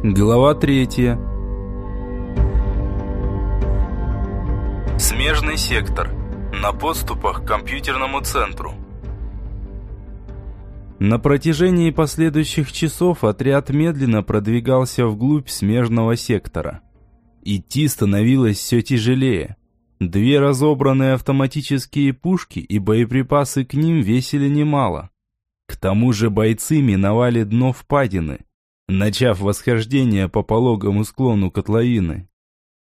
Глава третья. Смежный сектор. На подступах к компьютерному центру. На протяжении последующих часов отряд медленно продвигался вглубь смежного сектора. Идти становилось все тяжелее. Две разобранные автоматические пушки и боеприпасы к ним весили немало. К тому же бойцы миновали дно впадины, начав восхождение по пологому склону котловины.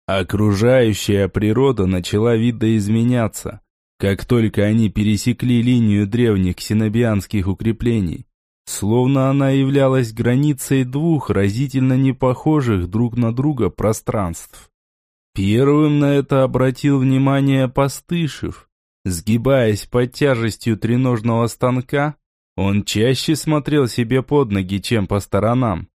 Окружающая природа начала видоизменяться, как только они пересекли линию древних ксенобианских укреплений, словно она являлась границей двух разительно непохожих друг на друга пространств. Первым на это обратил внимание Постышев. Сгибаясь под тяжестью треножного станка, он чаще смотрел себе под ноги, чем по сторонам.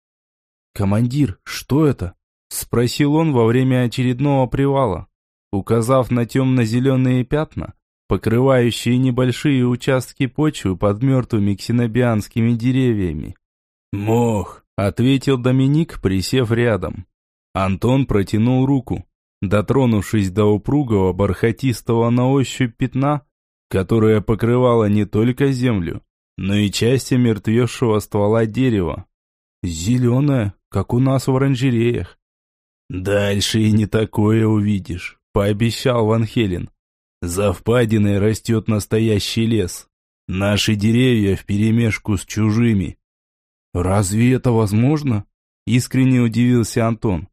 «Командир, что это?» – спросил он во время очередного привала, указав на темно-зеленые пятна, покрывающие небольшие участки почвы под мертвыми ксенобианскими деревьями. «Мох», – ответил Доминик, присев рядом. Антон протянул руку, дотронувшись до упругого бархатистого на ощупь пятна, которое покрывало не только землю, но и части мертвевшего ствола дерева. Зеленое, как у нас в оранжереях. «Дальше и не такое увидишь», — пообещал Ван Хелен. «За впадиной растет настоящий лес. Наши деревья вперемешку с чужими». «Разве это возможно?» — искренне удивился Антон.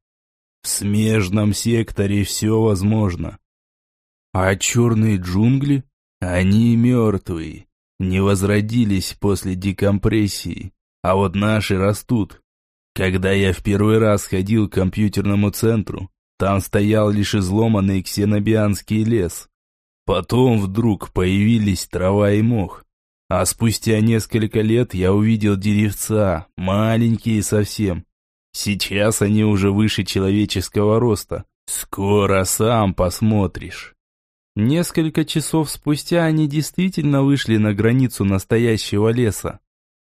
«В смежном секторе все возможно». «А черные джунгли?» «Они мертвые не возродились после декомпрессии, а вот наши растут. Когда я в первый раз ходил к компьютерному центру, там стоял лишь изломанный ксенобианский лес. Потом вдруг появились трава и мох. А спустя несколько лет я увидел деревца, маленькие совсем. Сейчас они уже выше человеческого роста. Скоро сам посмотришь. Несколько часов спустя они действительно вышли на границу настоящего леса.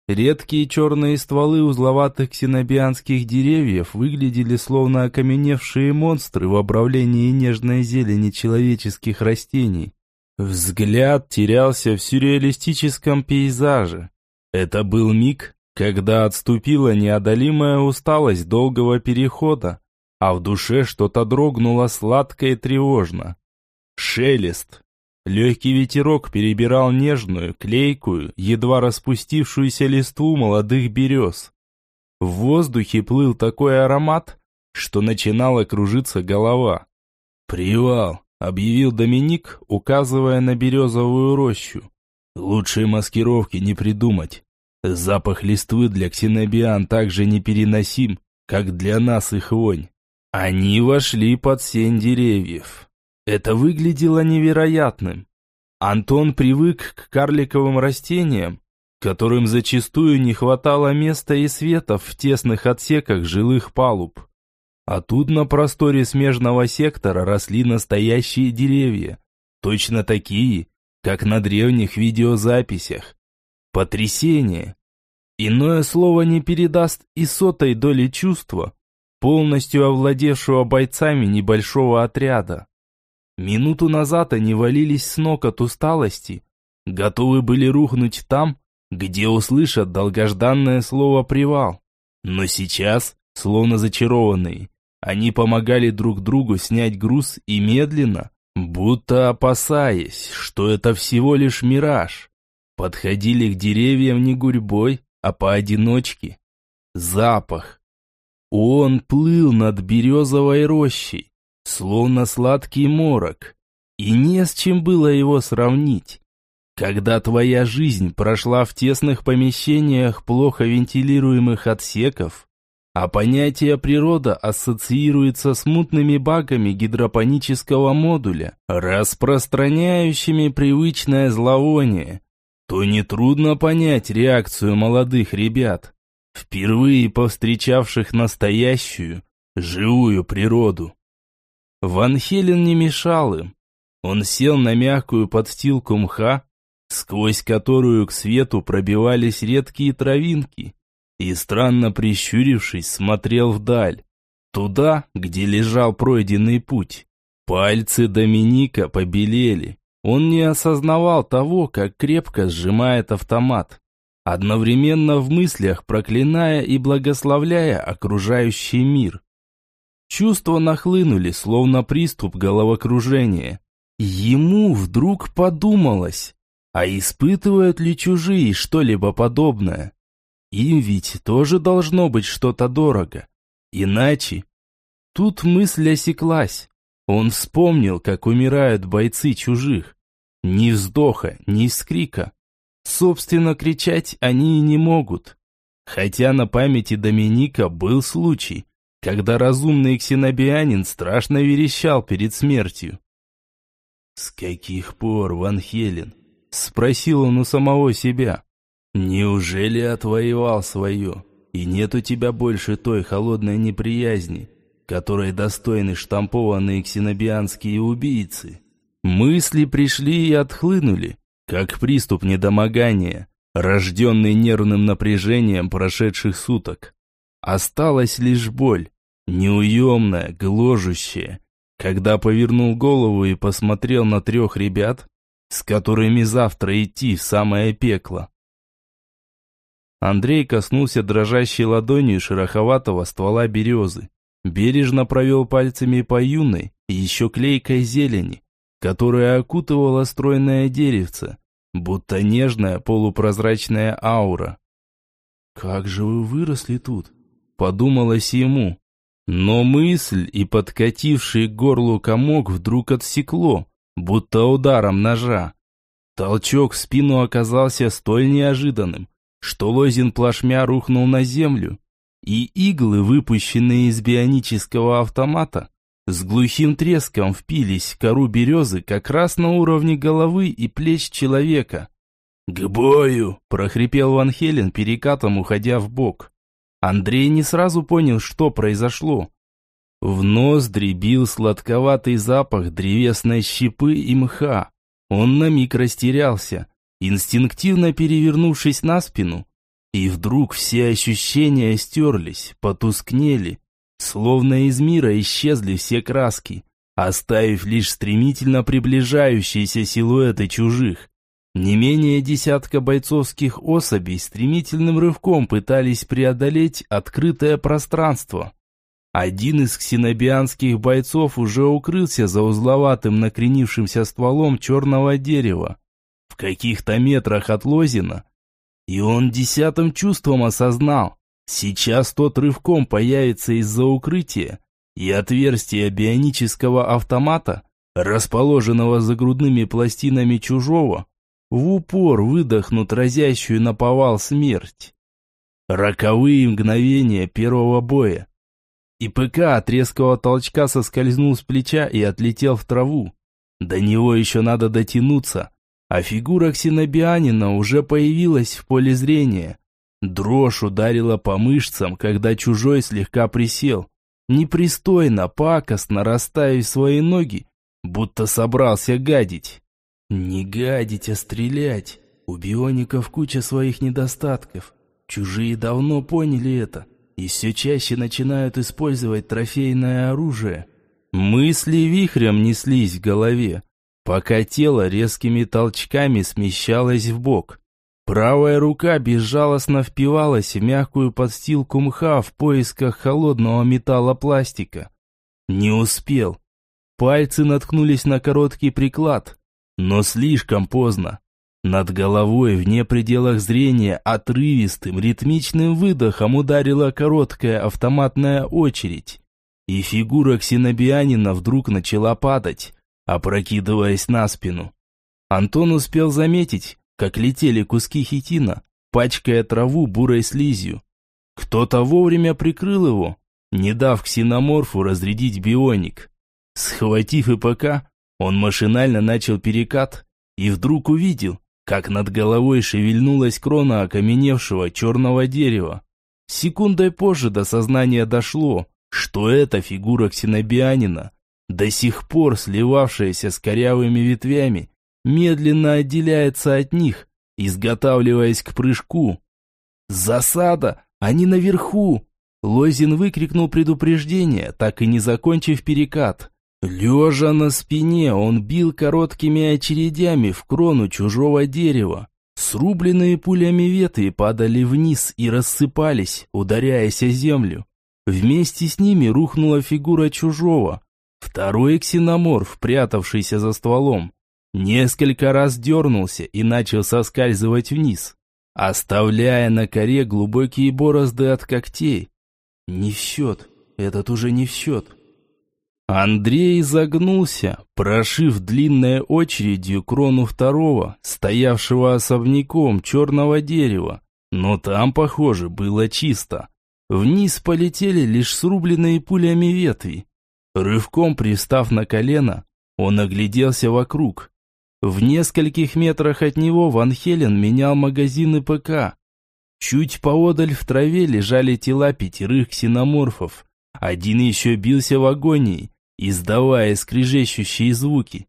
Редкие черные стволы узловатых ксенобианских деревьев выглядели словно окаменевшие монстры в обравлении нежной зелени человеческих растений. Взгляд терялся в сюрреалистическом пейзаже. Это был миг, когда отступила неодолимая усталость долгого перехода, а в душе что-то дрогнуло сладко и тревожно. Шелест. Легкий ветерок перебирал нежную, клейкую, едва распустившуюся листву молодых берез. В воздухе плыл такой аромат, что начинала кружиться голова. «Привал», — объявил Доминик, указывая на березовую рощу. «Лучшей маскировки не придумать. Запах листвы для ксенобиан также непереносим, как для нас их вонь». Они вошли под сень деревьев. Это выглядело невероятным. Антон привык к карликовым растениям, которым зачастую не хватало места и света в тесных отсеках жилых палуб. А тут на просторе смежного сектора росли настоящие деревья, точно такие, как на древних видеозаписях. Потрясение! Иное слово не передаст и сотой доли чувства, полностью овладевшего бойцами небольшого отряда. Минуту назад они валились с ног от усталости, готовы были рухнуть там, где услышат долгожданное слово «привал». Но сейчас, словно зачарованные, они помогали друг другу снять груз и медленно, будто опасаясь, что это всего лишь мираж, подходили к деревьям не гурьбой, а поодиночке. Запах. Он плыл над березовой рощей, словно сладкий морок, и не с чем было его сравнить. Когда твоя жизнь прошла в тесных помещениях плохо вентилируемых отсеков, а понятие природа ассоциируется с мутными багами гидропонического модуля, распространяющими привычное зловоние, то нетрудно понять реакцию молодых ребят, впервые повстречавших настоящую, живую природу. Ван Хелен не мешал им. Он сел на мягкую подстилку мха, сквозь которую к свету пробивались редкие травинки, и, странно прищурившись, смотрел вдаль, туда, где лежал пройденный путь. Пальцы Доминика побелели. Он не осознавал того, как крепко сжимает автомат, одновременно в мыслях проклиная и благословляя окружающий мир. Чувства нахлынули, словно приступ головокружения. Ему вдруг подумалось, а испытывают ли чужие что-либо подобное? Им ведь тоже должно быть что-то дорого. Иначе... Тут мысль осеклась. Он вспомнил, как умирают бойцы чужих. Ни вздоха, ни скрика. Собственно, кричать они и не могут. Хотя на памяти Доминика был случай, когда разумный ксенобианин страшно верещал перед смертью. «С каких пор, Ван Хелен?» — спросил он у самого себя. «Неужели отвоевал свое, и нет у тебя больше той холодной неприязни, которой достойны штампованные ксенобианские убийцы?» Мысли пришли и отхлынули, как приступ недомогания, рожденный нервным напряжением прошедших суток. Осталась лишь боль, неуемная, гложущая, когда повернул голову и посмотрел на трех ребят, с которыми завтра идти в самое пекло. Андрей коснулся дрожащей ладонью шероховатого ствола березы, бережно провел пальцами по юной и еще клейкой зелени, которая окутывала стройное деревце, будто нежная полупрозрачная аура. «Как же вы выросли тут?» – подумалось ему. Но мысль и подкативший к горлу комок вдруг отсекло, будто ударом ножа. Толчок в спину оказался столь неожиданным, что Лозин плашмя рухнул на землю, и иглы, выпущенные из бионического автомата, с глухим треском впились в кору березы как раз на уровне головы и плеч человека. «К бою!» – прохрипел Ван Хелен, перекатом уходя в бок. Андрей не сразу понял, что произошло. В нос дребил сладковатый запах древесной щепы и мха. Он на миг растерялся, инстинктивно перевернувшись на спину. И вдруг все ощущения стерлись, потускнели, словно из мира исчезли все краски, оставив лишь стремительно приближающиеся силуэты чужих. Не менее десятка бойцовских особей стремительным рывком пытались преодолеть открытое пространство. Один из ксенобианских бойцов уже укрылся за узловатым накренившимся стволом черного дерева, в каких-то метрах от Лозина, и он десятым чувством осознал, сейчас тот рывком появится из-за укрытия, и отверстие бионического автомата, расположенного за грудными пластинами чужого, в упор выдохнут разящую наповал смерть. Роковые мгновения первого боя. И ПК от резкого толчка соскользнул с плеча и отлетел в траву. До него еще надо дотянуться, а фигура ксенобианина уже появилась в поле зрения. Дрожь ударила по мышцам, когда чужой слегка присел. Непристойно, пакостно расставив свои ноги, будто собрался гадить. Не гадить, а стрелять. У биоников куча своих недостатков. Чужие давно поняли это и все чаще начинают использовать трофейное оружие. Мысли вихрем неслись в голове, пока тело резкими толчками смещалось в бок. Правая рука безжалостно впивалась в мягкую подстилку мха в поисках холодного металлопластика. Не успел. Пальцы наткнулись на короткий приклад, но слишком поздно. Над головой, вне пределах зрения, отрывистым, ритмичным выдохом ударила короткая автоматная очередь. И фигура ксенобианина вдруг начала падать, опрокидываясь на спину. Антон успел заметить, как летели куски хитина, пачкая траву бурой слизью. Кто-то вовремя прикрыл его, не дав ксеноморфу разрядить бионик. Схватив ИПК, он машинально начал перекат и вдруг увидел, как над головой шевельнулась крона окаменевшего черного дерева. Секундой позже до сознания дошло, что это фигура ксенобианина, до сих пор сливавшаяся с корявыми ветвями, медленно отделяется от них, изготавливаясь к прыжку. Засада! Они наверху!» Лозин выкрикнул предупреждение, так и не закончив перекат. Лежа на спине, он бил короткими очередями в крону чужого дерева. Срубленные пулями ветви падали вниз и рассыпались, ударяясь о землю. Вместе с ними рухнула фигура чужого. Второй ксеноморф, прятавшийся за стволом, несколько раз дернулся и начал соскальзывать вниз, оставляя на коре глубокие борозды от когтей. Не в счет, этот уже не в счет. Андрей загнулся, прошив длинной очередью крону второго, стоявшего особняком черного дерева. Но там, похоже, было чисто. Вниз полетели лишь срубленные пулями ветви. Рывком пристав на колено, он огляделся вокруг. В нескольких метрах от него Ван Хелен менял магазины ПК. Чуть поодаль в траве лежали тела пятерых ксеноморфов. Один еще бился в агонии, издавая скрежещущие звуки.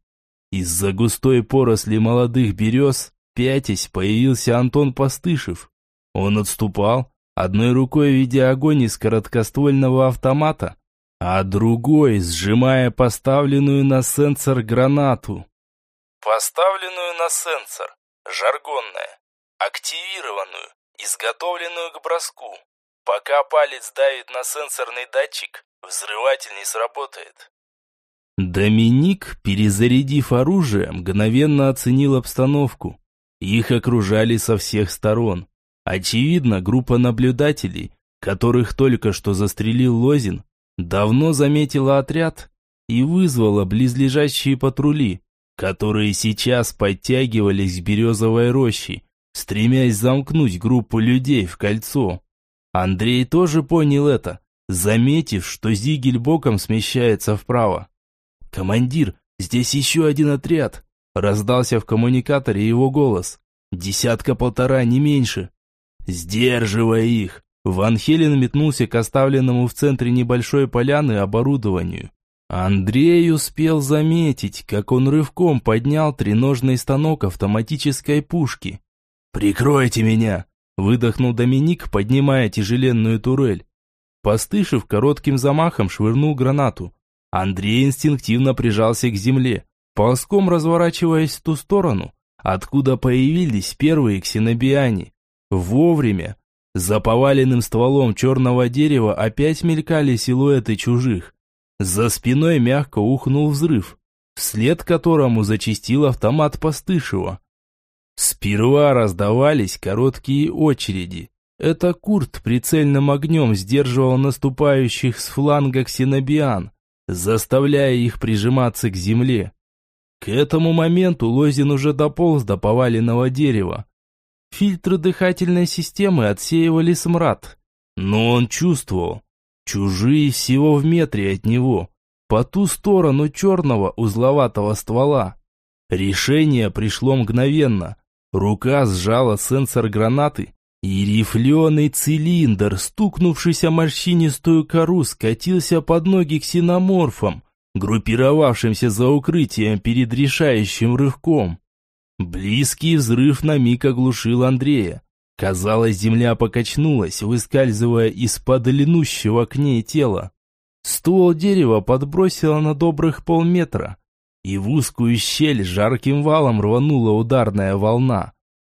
Из-за густой поросли молодых берез, пятясь, появился Антон Постышев. Он отступал, одной рукой ведя огонь из короткоствольного автомата, а другой сжимая поставленную на сенсор гранату. Поставленную на сенсор, жаргонная, активированную, изготовленную к броску. Пока палец давит на сенсорный датчик, взрыватель не сработает. Доминик, перезарядив оружие, мгновенно оценил обстановку. Их окружали со всех сторон. Очевидно, группа наблюдателей, которых только что застрелил Лозин, давно заметила отряд и вызвала близлежащие патрули, которые сейчас подтягивались к березовой роще, стремясь замкнуть группу людей в кольцо. Андрей тоже понял это, заметив, что Зигель боком смещается вправо. «Командир, здесь еще один отряд!» Раздался в коммуникаторе его голос. «Десятка-полтора, не меньше!» «Сдерживай их!» Ван Хелен метнулся к оставленному в центре небольшой поляны оборудованию. Андрей успел заметить, как он рывком поднял треножный станок автоматической пушки. «Прикройте меня!» – выдохнул Доминик, поднимая тяжеленную турель. Постышев коротким замахом швырнул гранату. Андрей инстинктивно прижался к земле, ползком разворачиваясь в ту сторону, откуда появились первые ксенобиане. Вовремя. За поваленным стволом черного дерева опять мелькали силуэты чужих. За спиной мягко ухнул взрыв, вслед которому зачистил автомат Постышева. Сперва раздавались короткие очереди. Это Курт прицельным огнем сдерживал наступающих с фланга ксенобиан, заставляя их прижиматься к земле. К этому моменту Лозин уже дополз до поваленного дерева. Фильтры дыхательной системы отсеивали смрад, но он чувствовал, чужие всего в метре от него, по ту сторону черного узловатого ствола. Решение пришло мгновенно. Рука сжала сенсор гранаты, и рифленый цилиндр, стукнувшись о морщинистую кору, скатился под ноги ксеноморфам, группировавшимся за укрытием перед решающим рывком. Близкий взрыв на миг оглушил Андрея. Казалось, земля покачнулась, выскальзывая из-под линущего к ней тела. Ствол дерева подбросило на добрых полметра, и в узкую щель жарким валом рванула ударная волна.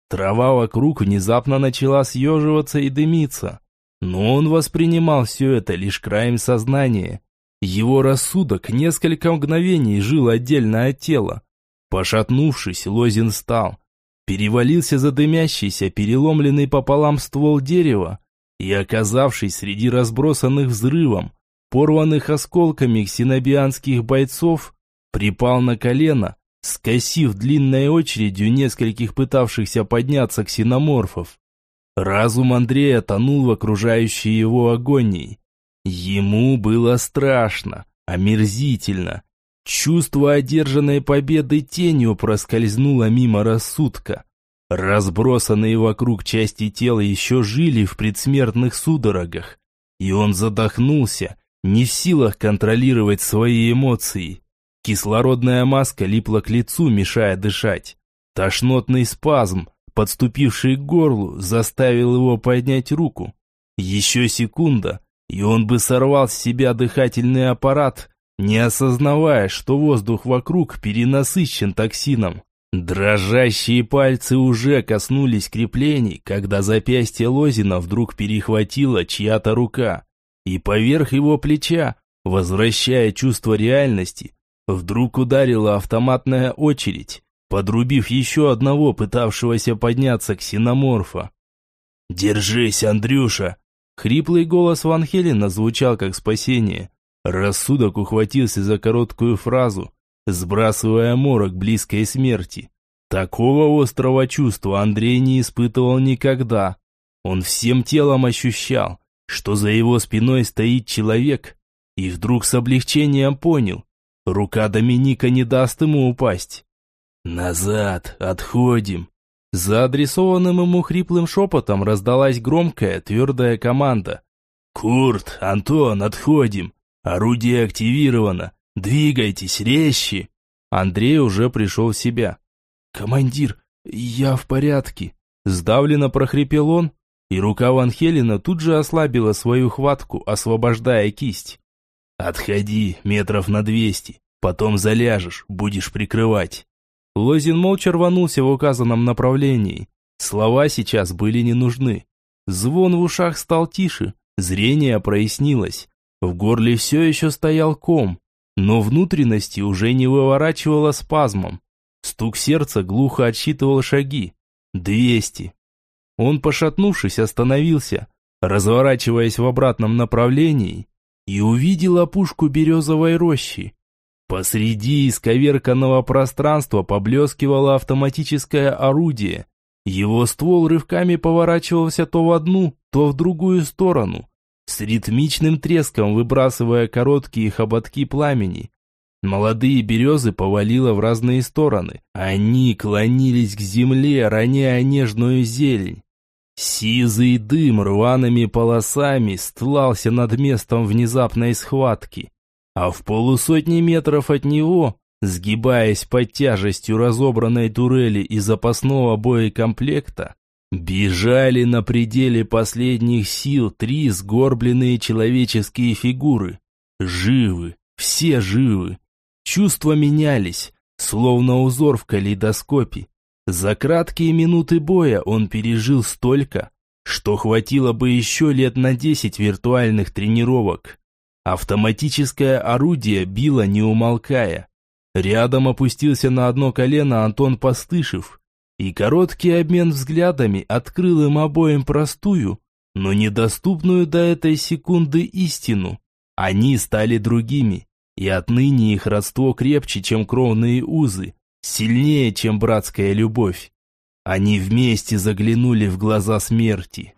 Трава вокруг внезапно начала съеживаться и дымиться. Но он воспринимал все это лишь краем сознания. Его рассудок несколько мгновений жил отдельно от тела. Пошатнувшись, Лозин встал, перевалился за дымящийся, переломленный пополам ствол дерева и, оказавшись среди разбросанных взрывом, порванных осколками ксенобианских бойцов, припал на колено скосив длинной очередью нескольких пытавшихся подняться ксеноморфов. Разум Андрея тонул в окружающей его агонии. Ему было страшно, омерзительно. Чувство одержанной победы тенью проскользнуло мимо рассудка. Разбросанные вокруг части тела еще жили в предсмертных судорогах, и он задохнулся, не в силах контролировать свои эмоции. Кислородная маска липла к лицу, мешая дышать. Тошнотный спазм, подступивший к горлу, заставил его поднять руку. Еще секунда, и он бы сорвал с себя дыхательный аппарат, не осознавая, что воздух вокруг перенасыщен токсином. Дрожащие пальцы уже коснулись креплений, когда запястье Лозина вдруг перехватила чья-то рука, и поверх его плеча, возвращая чувство реальности, вдруг ударила автоматная очередь, подрубив еще одного пытавшегося подняться ксеноморфа. «Держись, Андрюша!» Хриплый голос Ван Хелена звучал как спасение. Рассудок ухватился за короткую фразу, сбрасывая морок близкой смерти. Такого острого чувства Андрей не испытывал никогда. Он всем телом ощущал, что за его спиной стоит человек, и вдруг с облегчением понял, рука Доминика не даст ему упасть. «Назад, отходим!» За адресованным ему хриплым шепотом раздалась громкая, твердая команда. «Курт, Антон, отходим! Орудие активировано! «Двигайтесь резче!» Андрей уже пришел в себя. «Командир, я в порядке!» Сдавленно прохрипел он, и рука Ван Хелена тут же ослабила свою хватку, освобождая кисть. «Отходи метров на двести, потом заляжешь, будешь прикрывать». Лозин молча рванулся в указанном направлении. Слова сейчас были не нужны. Звон в ушах стал тише, зрение прояснилось. В горле все еще стоял ком, но внутренности уже не выворачивало спазмом. Стук сердца глухо отсчитывал шаги. Двести. Он, пошатнувшись, остановился, разворачиваясь в обратном направлении, и увидел опушку березовой рощи. Посреди исковерканного пространства поблескивало автоматическое орудие. Его ствол рывками поворачивался то в одну, то в другую сторону, с ритмичным треском выбрасывая короткие хоботки пламени. Молодые березы повалило в разные стороны. Они клонились к земле, роняя нежную зелень. Сизый дым рваными полосами стлался над местом внезапной схватки. А в полусотни метров от него, сгибаясь под тяжестью разобранной турели и запасного боекомплекта, Бежали на пределе последних сил три сгорбленные человеческие фигуры. Живы, все живы. Чувства менялись, словно узор в калейдоскопе. За краткие минуты боя он пережил столько, что хватило бы еще лет на десять виртуальных тренировок. Автоматическое орудие било не умолкая. Рядом опустился на одно колено Антон Постышев и короткий обмен взглядами открыл им обоим простую, но недоступную до этой секунды истину. Они стали другими, и отныне их родство крепче, чем кровные узы, сильнее, чем братская любовь. Они вместе заглянули в глаза смерти.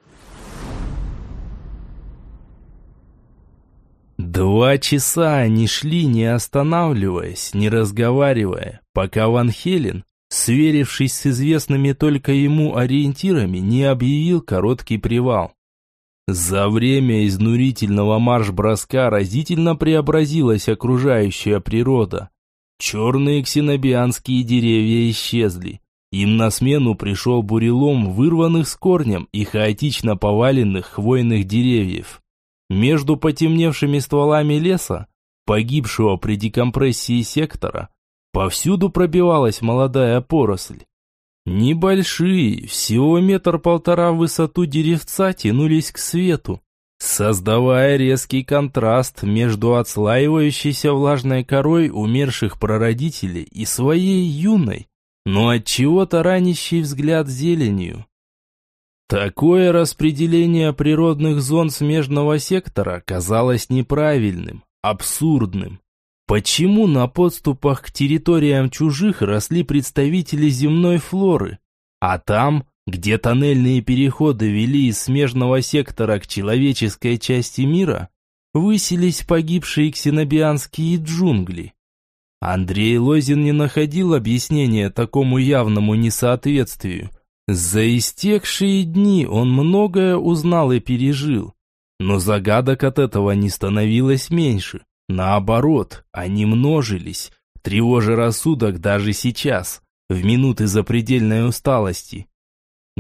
Два часа они шли, не останавливаясь, не разговаривая, пока Ван Хелен, сверившись с известными только ему ориентирами, не объявил короткий привал. За время изнурительного марш-броска разительно преобразилась окружающая природа. Черные ксенобианские деревья исчезли. Им на смену пришел бурелом вырванных с корнем и хаотично поваленных хвойных деревьев. Между потемневшими стволами леса, погибшего при декомпрессии сектора, Повсюду пробивалась молодая поросль. Небольшие, всего метр-полтора в высоту деревца тянулись к свету, создавая резкий контраст между отслаивающейся влажной корой умерших прародителей и своей юной, но от чего-то ранящий взгляд зеленью. Такое распределение природных зон смежного сектора казалось неправильным, абсурдным. Почему на подступах к территориям чужих росли представители земной флоры, а там, где тоннельные переходы вели из смежного сектора к человеческой части мира, высились погибшие ксенобианские джунгли? Андрей Лозин не находил объяснения такому явному несоответствию. За истекшие дни он многое узнал и пережил, но загадок от этого не становилось меньше. Наоборот, они множились, тревожа рассудок даже сейчас, в минуты запредельной усталости.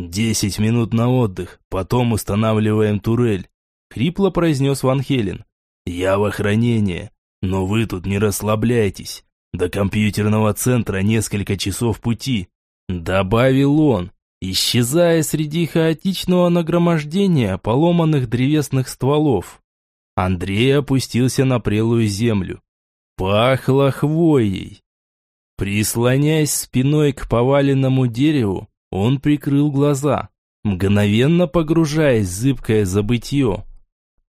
«Десять минут на отдых, потом устанавливаем турель», — хрипло произнес Ван Хелен. «Я в охранении, но вы тут не расслабляйтесь. До компьютерного центра несколько часов пути», — добавил он, исчезая среди хаотичного нагромождения поломанных древесных стволов. Андрей опустился на прелую землю. Пахло хвоей. Прислоняясь спиной к поваленному дереву, он прикрыл глаза, мгновенно погружаясь в зыбкое забытье.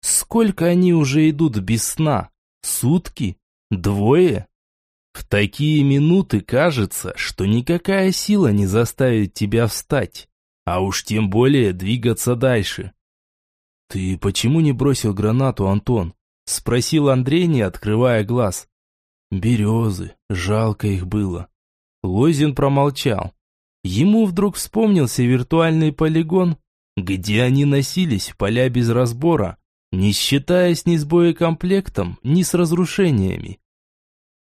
Сколько они уже идут без сна? Сутки? Двое? В такие минуты кажется, что никакая сила не заставит тебя встать, а уж тем более двигаться дальше. «Ты почему не бросил гранату, Антон?» – спросил Андрей, не открывая глаз. «Березы, жалко их было». Лозин промолчал. Ему вдруг вспомнился виртуальный полигон, где они носились в поля без разбора, не считаясь ни с боекомплектом, ни с разрушениями.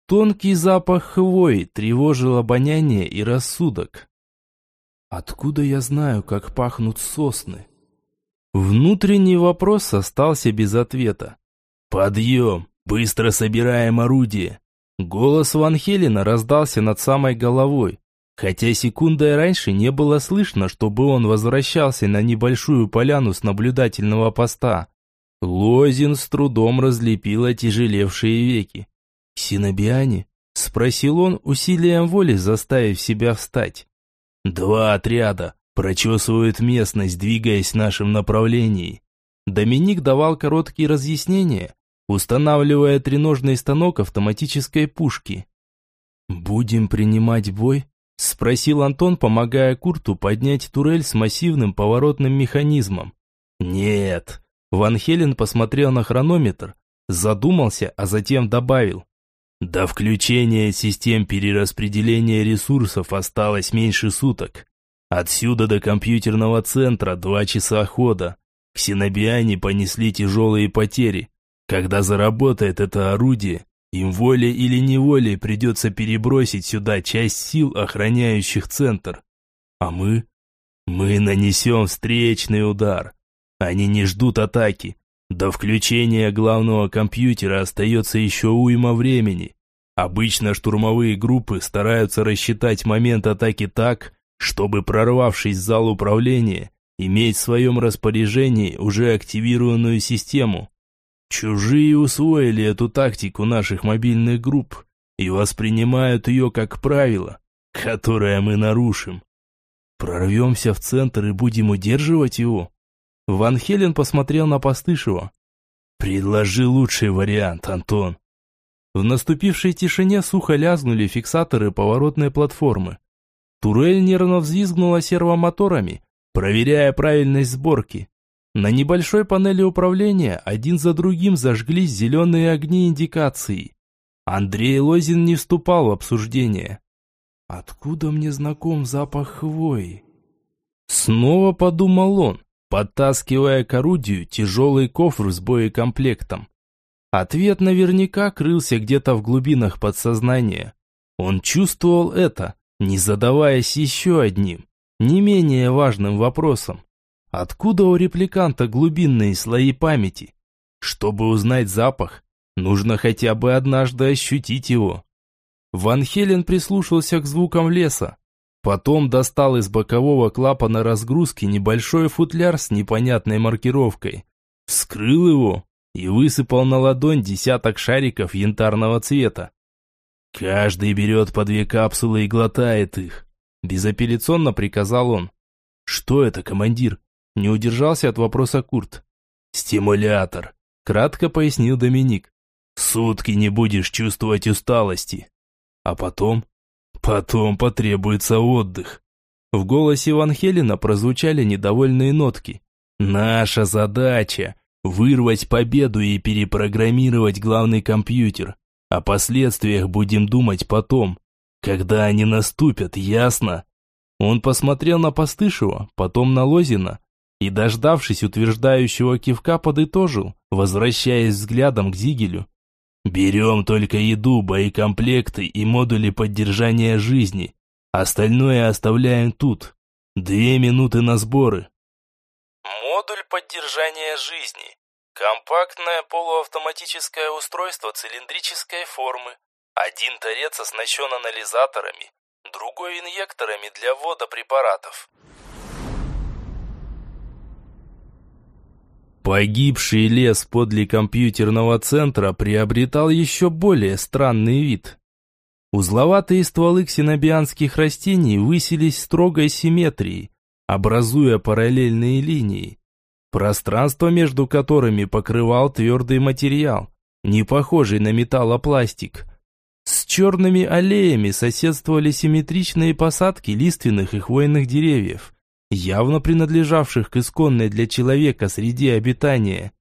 Тонкий запах хвои тревожил обоняние и рассудок. «Откуда я знаю, как пахнут сосны?» Внутренний вопрос остался без ответа. «Подъем! Быстро собираем орудие!» Голос Ван Хелена раздался над самой головой, хотя секундой раньше не было слышно, чтобы он возвращался на небольшую поляну с наблюдательного поста. Лозин с трудом разлепил отяжелевшие веки. «Синобиане?» – спросил он, усилием воли заставив себя встать. «Два отряда прочесывают местность, двигаясь в нашем направлении». Доминик давал короткие разъяснения, устанавливая треножный станок автоматической пушки. «Будем принимать бой?» – спросил Антон, помогая Курту поднять турель с массивным поворотным механизмом. «Нет». Ван Хелен посмотрел на хронометр, задумался, а затем добавил. До включения систем перераспределения ресурсов осталось меньше суток. Отсюда до компьютерного центра два часа хода. Ксенобиане понесли тяжелые потери. Когда заработает это орудие, им волей или неволей придется перебросить сюда часть сил, охраняющих центр. А мы? Мы нанесем встречный удар. Они не ждут атаки. До включения главного компьютера остается еще уйма времени. Обычно штурмовые группы стараются рассчитать момент атаки так, чтобы, прорвавшись в зал управления, иметь в своем распоряжении уже активированную систему. Чужие усвоили эту тактику наших мобильных групп и воспринимают ее как правило, которое мы нарушим. Прорвемся в центр и будем удерживать его? Ван Хелен посмотрел на Постышева. «Предложи лучший вариант, Антон». В наступившей тишине сухо лязгнули фиксаторы поворотной платформы. Турель нервно взвизгнула сервомоторами, проверяя правильность сборки. На небольшой панели управления один за другим зажглись зеленые огни индикации. Андрей Лозин не вступал в обсуждение. «Откуда мне знаком запах хвои?» Снова подумал он, подтаскивая к орудию тяжелый кофр с боекомплектом. Ответ наверняка крылся где-то в глубинах подсознания. Он чувствовал это, не задаваясь еще одним, не менее важным вопросом. Откуда у репликанта глубинные слои памяти? Чтобы узнать запах, нужно хотя бы однажды ощутить его. Ван Хелен прислушался к звукам леса, Потом достал из бокового клапана разгрузки небольшой футляр с непонятной маркировкой. Вскрыл его и высыпал на ладонь десяток шариков янтарного цвета. «Каждый берет по две капсулы и глотает их», – безапелляционно приказал он. «Что это, командир?» – не удержался от вопроса Курт. «Стимулятор», – кратко пояснил Доминик. «Сутки не будешь чувствовать усталости. А потом Потом потребуется отдых. В голосе Ван Хелена прозвучали недовольные нотки. Наша задача – вырвать победу и перепрограммировать главный компьютер. О последствиях будем думать потом. Когда они наступят, ясно? Он посмотрел на Постышева, потом на Лозина и, дождавшись утверждающего кивка, подытожил, возвращаясь взглядом к Зигелю. Берем только еду, боекомплекты и модули поддержания жизни. Остальное оставляем тут. Две минуты на сборы. Модуль поддержания жизни. Компактное полуавтоматическое устройство цилиндрической формы. Один торец оснащен анализаторами, другой инъекторами для ввода препаратов. Погибший лес подле компьютерного центра приобретал еще более странный вид. Узловатые стволы ксенобианских растений высились строгой симметрией, образуя параллельные линии, пространство между которыми покрывал твердый материал, не похожий на металлопластик. С черными аллеями соседствовали симметричные посадки лиственных и хвойных деревьев – явно принадлежавших к исконной для человека среде обитания.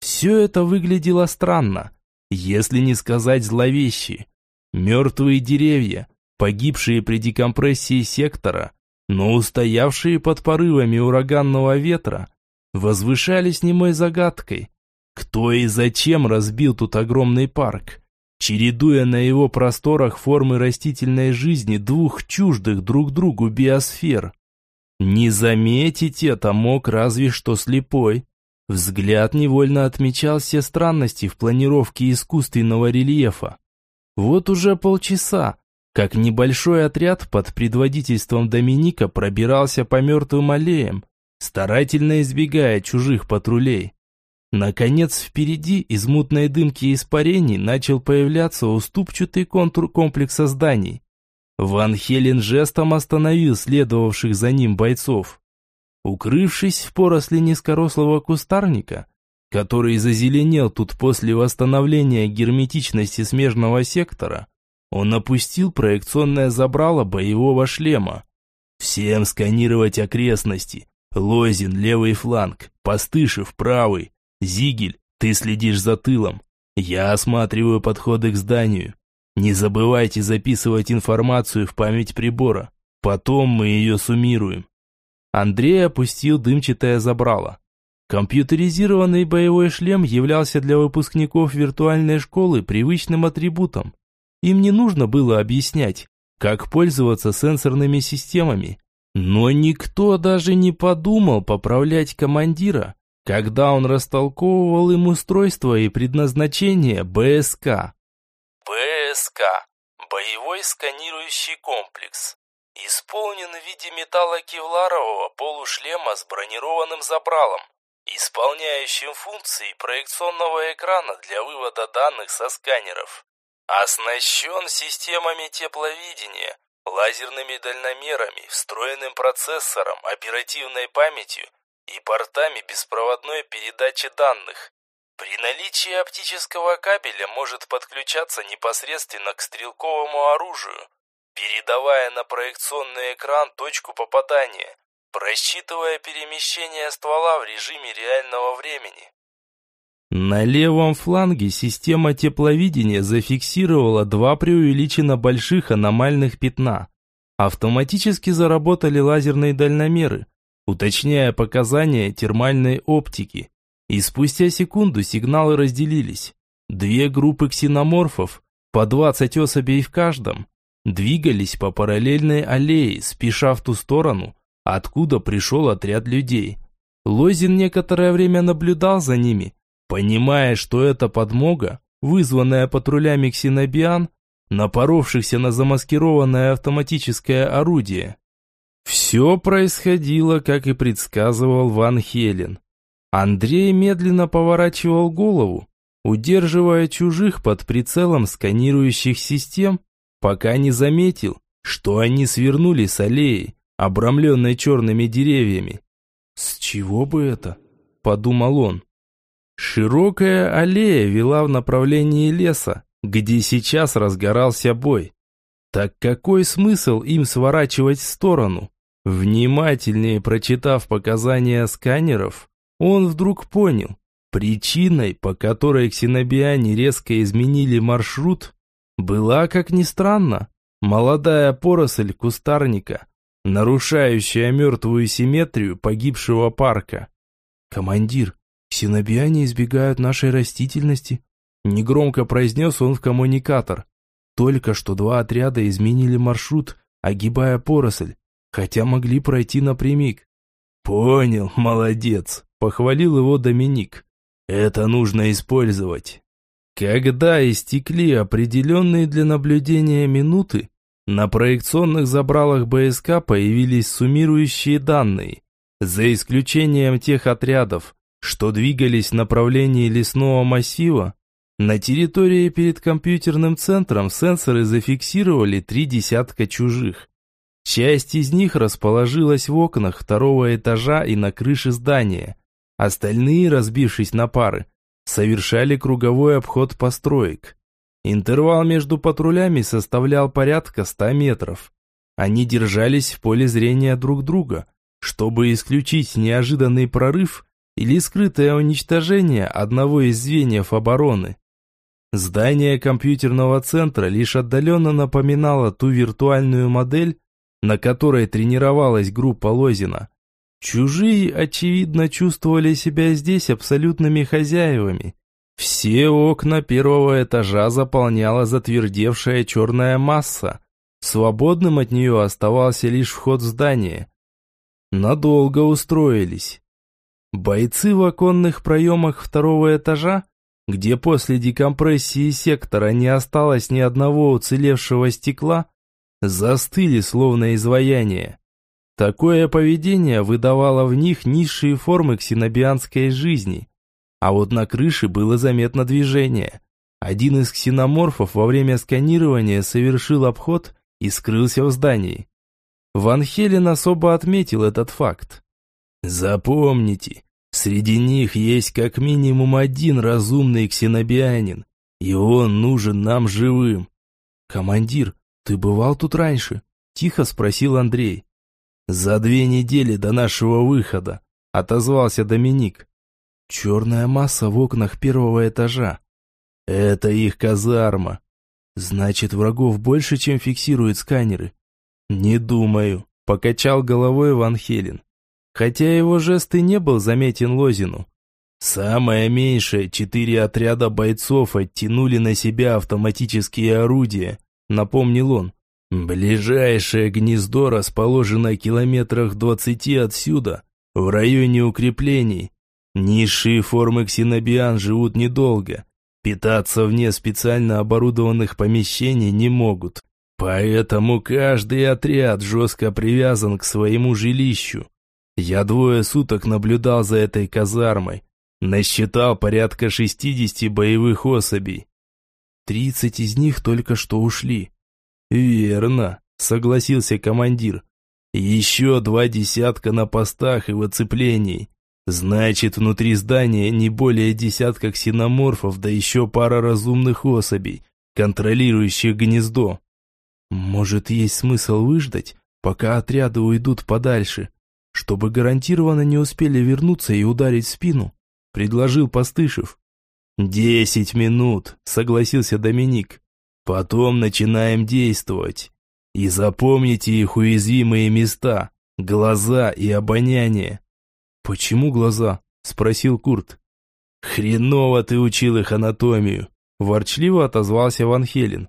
Все это выглядело странно, если не сказать зловеще. Мертвые деревья, погибшие при декомпрессии сектора, но устоявшие под порывами ураганного ветра, возвышались немой загадкой. Кто и зачем разбил тут огромный парк, чередуя на его просторах формы растительной жизни двух чуждых друг другу биосфер? Не заметить это мог разве что слепой. Взгляд невольно отмечал все странности в планировке искусственного рельефа. Вот уже полчаса, как небольшой отряд под предводительством Доминика пробирался по мертвым аллеям, старательно избегая чужих патрулей. Наконец, впереди из мутной дымки испарений начал появляться уступчатый контур комплекса зданий. Ван Хелен жестом остановил следовавших за ним бойцов. Укрывшись в поросли низкорослого кустарника, который зазеленел тут после восстановления герметичности смежного сектора, он опустил проекционное забрало боевого шлема. «Всем сканировать окрестности. Лозин, левый фланг, Постышев, правый. Зигель, ты следишь за тылом. Я осматриваю подходы к зданию. Не забывайте записывать информацию в память прибора. Потом мы ее суммируем. Андрей опустил дымчатое забрало. Компьютеризированный боевой шлем являлся для выпускников виртуальной школы привычным атрибутом. Им не нужно было объяснять, как пользоваться сенсорными системами. Но никто даже не подумал поправлять командира, когда он растолковывал им устройство и предназначение БСК. БСК – боевой сканирующий комплекс. Исполнен в виде металлокевларового полушлема с бронированным забралом, исполняющим функции проекционного экрана для вывода данных со сканеров. Оснащен системами тепловидения, лазерными дальномерами, встроенным процессором, оперативной памятью и портами беспроводной передачи данных. При наличии оптического кабеля может подключаться непосредственно к стрелковому оружию, передавая на проекционный экран точку попадания, просчитывая перемещение ствола в режиме реального времени. На левом фланге система тепловидения зафиксировала два преувеличенно больших аномальных пятна. Автоматически заработали лазерные дальномеры, уточняя показания термальной оптики – и спустя секунду сигналы разделились. Две группы ксеноморфов, по 20 особей в каждом, двигались по параллельной аллее, спеша в ту сторону, откуда пришел отряд людей. Лозин некоторое время наблюдал за ними, понимая, что это подмога, вызванная патрулями ксенобиан, напоровшихся на замаскированное автоматическое орудие. Все происходило, как и предсказывал Ван Хелен. Андрей медленно поворачивал голову, удерживая чужих под прицелом сканирующих систем, пока не заметил, что они свернули с аллеи, обрамленной черными деревьями. «С чего бы это?» – подумал он. Широкая аллея вела в направлении леса, где сейчас разгорался бой. Так какой смысл им сворачивать в сторону? Внимательнее прочитав показания сканеров, он вдруг понял, причиной, по которой ксенобиане резко изменили маршрут, была, как ни странно, молодая поросль кустарника, нарушающая мертвую симметрию погибшего парка. «Командир, ксенобиане избегают нашей растительности», негромко произнес он в коммуникатор. «Только что два отряда изменили маршрут, огибая поросль. хотя могли пройти напрямик. «Понял, молодец», – похвалил его Доминик. «Это нужно использовать». Когда истекли определенные для наблюдения минуты, на проекционных забралах БСК появились суммирующие данные, за исключением тех отрядов, что двигались в направлении лесного массива, на территории перед компьютерным центром сенсоры зафиксировали три десятка чужих. Часть из них расположилась в окнах второго этажа и на крыше здания. Остальные, разбившись на пары, совершали круговой обход построек. Интервал между патрулями составлял порядка 100 метров. Они держались в поле зрения друг друга, чтобы исключить неожиданный прорыв или скрытое уничтожение одного из звеньев обороны. Здание компьютерного центра лишь отдаленно напоминало ту виртуальную модель, на которой тренировалась группа Лозина. Чужие, очевидно, чувствовали себя здесь абсолютными хозяевами. Все окна первого этажа заполняла затвердевшая черная масса. Свободным от нее оставался лишь вход в здание. Надолго устроились. Бойцы в оконных проемах второго этажа где после декомпрессии сектора не осталось ни одного уцелевшего стекла, застыли словно изваяние. Такое поведение выдавало в них низшие формы ксенобианской жизни. А вот на крыше было заметно движение. Один из ксеноморфов во время сканирования совершил обход и скрылся в здании. Ван Хелен особо отметил этот факт. «Запомните, Среди них есть как минимум один разумный ксенобианин, и он нужен нам живым. «Командир, ты бывал тут раньше?» – тихо спросил Андрей. «За две недели до нашего выхода», – отозвался Доминик. «Черная масса в окнах первого этажа». «Это их казарма». «Значит, врагов больше, чем фиксируют сканеры?» «Не думаю», – покачал головой Ван Хелен хотя его жест и не был заметен Лозину. Самое меньшее четыре отряда бойцов оттянули на себя автоматические орудия, напомнил он. Ближайшее гнездо расположено километрах двадцати отсюда, в районе укреплений. Низшие формы ксенобиан живут недолго, питаться вне специально оборудованных помещений не могут. Поэтому каждый отряд жестко привязан к своему жилищу. Я двое суток наблюдал за этой казармой. Насчитал порядка 60 боевых особей. Тридцать из них только что ушли. Верно, согласился командир. Еще два десятка на постах и в оцеплении. Значит, внутри здания не более десятка ксеноморфов, да еще пара разумных особей, контролирующих гнездо. Может, есть смысл выждать, пока отряды уйдут подальше, чтобы гарантированно не успели вернуться и ударить в спину», – предложил Постышев. «Десять минут», – согласился Доминик. «Потом начинаем действовать. И запомните их уязвимые места, глаза и обоняние». «Почему глаза?» – спросил Курт. «Хреново ты учил их анатомию», – ворчливо отозвался Ван Хелен.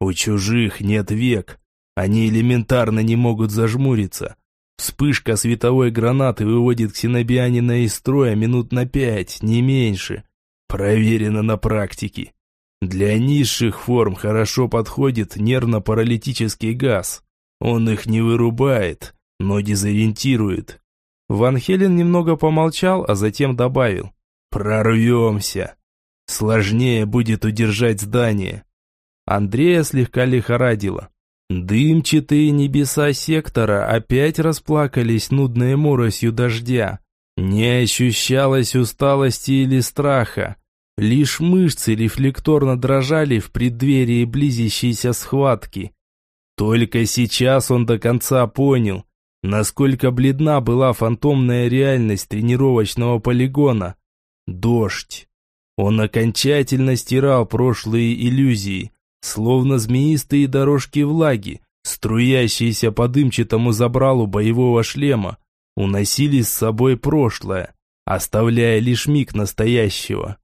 «У чужих нет век, они элементарно не могут зажмуриться, Вспышка световой гранаты выводит ксенобианина из строя минут на пять, не меньше. Проверено на практике. Для низших форм хорошо подходит нервно-паралитический газ. Он их не вырубает, но дезориентирует. Ван Хелен немного помолчал, а затем добавил. «Прорвемся. Сложнее будет удержать здание». Андрея слегка лихорадило. Дымчатые небеса сектора опять расплакались нудной моросью дождя. Не ощущалось усталости или страха. Лишь мышцы рефлекторно дрожали в преддверии близящейся схватки. Только сейчас он до конца понял, насколько бледна была фантомная реальность тренировочного полигона. Дождь. Он окончательно стирал прошлые иллюзии, словно змеистые дорожки влаги, струящиеся по дымчатому забралу боевого шлема, уносили с собой прошлое, оставляя лишь миг настоящего.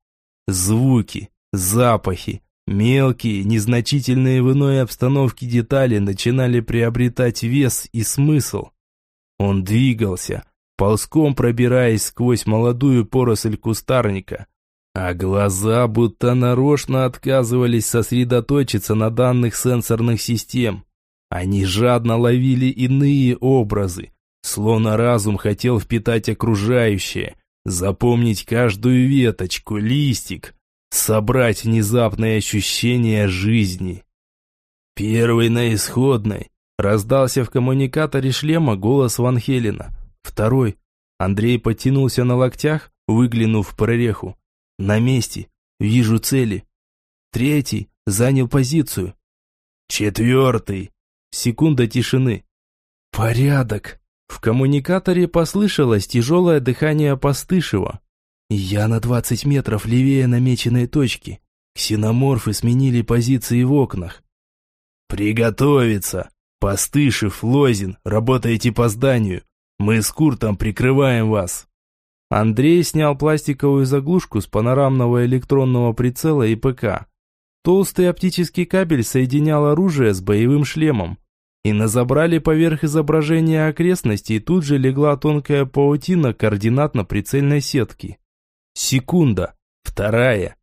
Звуки, запахи, мелкие, незначительные в иной обстановке детали начинали приобретать вес и смысл. Он двигался, ползком пробираясь сквозь молодую поросль кустарника, а глаза будто нарочно отказывались сосредоточиться на данных сенсорных систем. Они жадно ловили иные образы, словно разум хотел впитать окружающее, запомнить каждую веточку, листик, собрать внезапное ощущение жизни. Первый на исходной раздался в коммуникаторе шлема голос Ван Хелена. Второй. Андрей подтянулся на локтях, выглянув в прореху. На месте. Вижу цели. Третий. Занял позицию. Четвертый. Секунда тишины. Порядок. В коммуникаторе послышалось тяжелое дыхание Постышева. Я на 20 метров левее намеченной точки. Ксеноморфы сменили позиции в окнах. «Приготовиться! Постышев, Лозин, работаете по зданию. Мы с Куртом прикрываем вас!» Андрей снял пластиковую заглушку с панорамного электронного прицела и ПК. Толстый оптический кабель соединял оружие с боевым шлемом. И на забрали поверх изображения окрестностей тут же легла тонкая паутина координатно-прицельной сетки. Секунда. Вторая.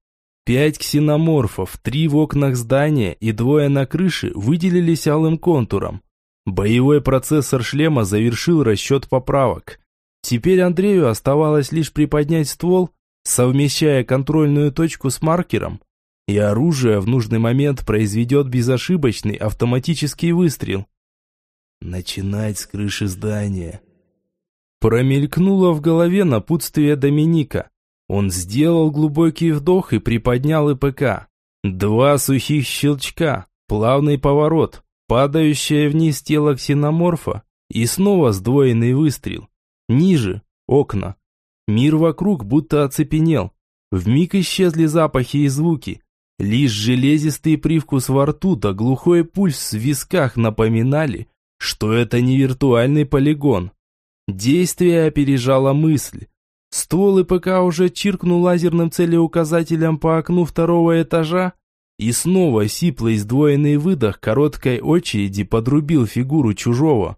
Пять ксеноморфов, три в окнах здания и двое на крыше выделились алым контуром. Боевой процессор шлема завершил расчет поправок. Теперь Андрею оставалось лишь приподнять ствол, совмещая контрольную точку с маркером, и оружие в нужный момент произведет безошибочный автоматический выстрел. Начинать с крыши здания. Промелькнуло в голове напутствие Доминика. Он сделал глубокий вдох и приподнял ИПК. Два сухих щелчка, плавный поворот, падающее вниз тело ксеноморфа и снова сдвоенный выстрел. Ниже – окна. Мир вокруг будто оцепенел. Вмиг исчезли запахи и звуки. Лишь железистый привкус во рту да глухой пульс в висках напоминали, что это не виртуальный полигон. Действие опережало мысль. Ствол ИПК уже чиркнул лазерным целеуказателем по окну второго этажа, и снова сиплый сдвоенный выдох короткой очереди подрубил фигуру чужого.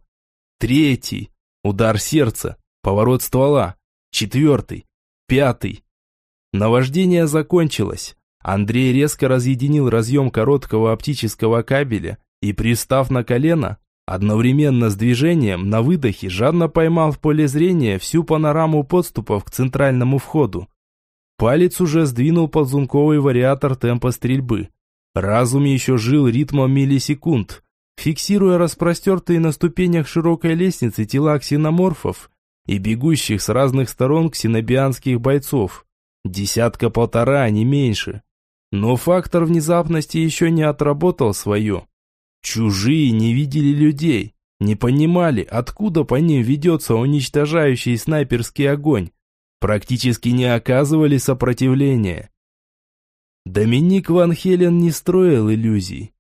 Третий. Удар сердца. Поворот ствола. Четвертый. Пятый. Наваждение закончилось. Андрей резко разъединил разъем короткого оптического кабеля и, пристав на колено, одновременно с движением на выдохе жадно поймал в поле зрения всю панораму подступов к центральному входу. Палец уже сдвинул ползунковый вариатор темпа стрельбы. Разум еще жил ритмом миллисекунд, фиксируя распростертые на ступенях широкой лестницы тела ксеноморфов и бегущих с разных сторон ксенобианских бойцов. Десятка-полтора, не меньше. Но фактор внезапности еще не отработал свое. Чужие не видели людей, не понимали, откуда по ним ведется уничтожающий снайперский огонь, практически не оказывали сопротивления. Доминик Ван Хелен не строил иллюзий.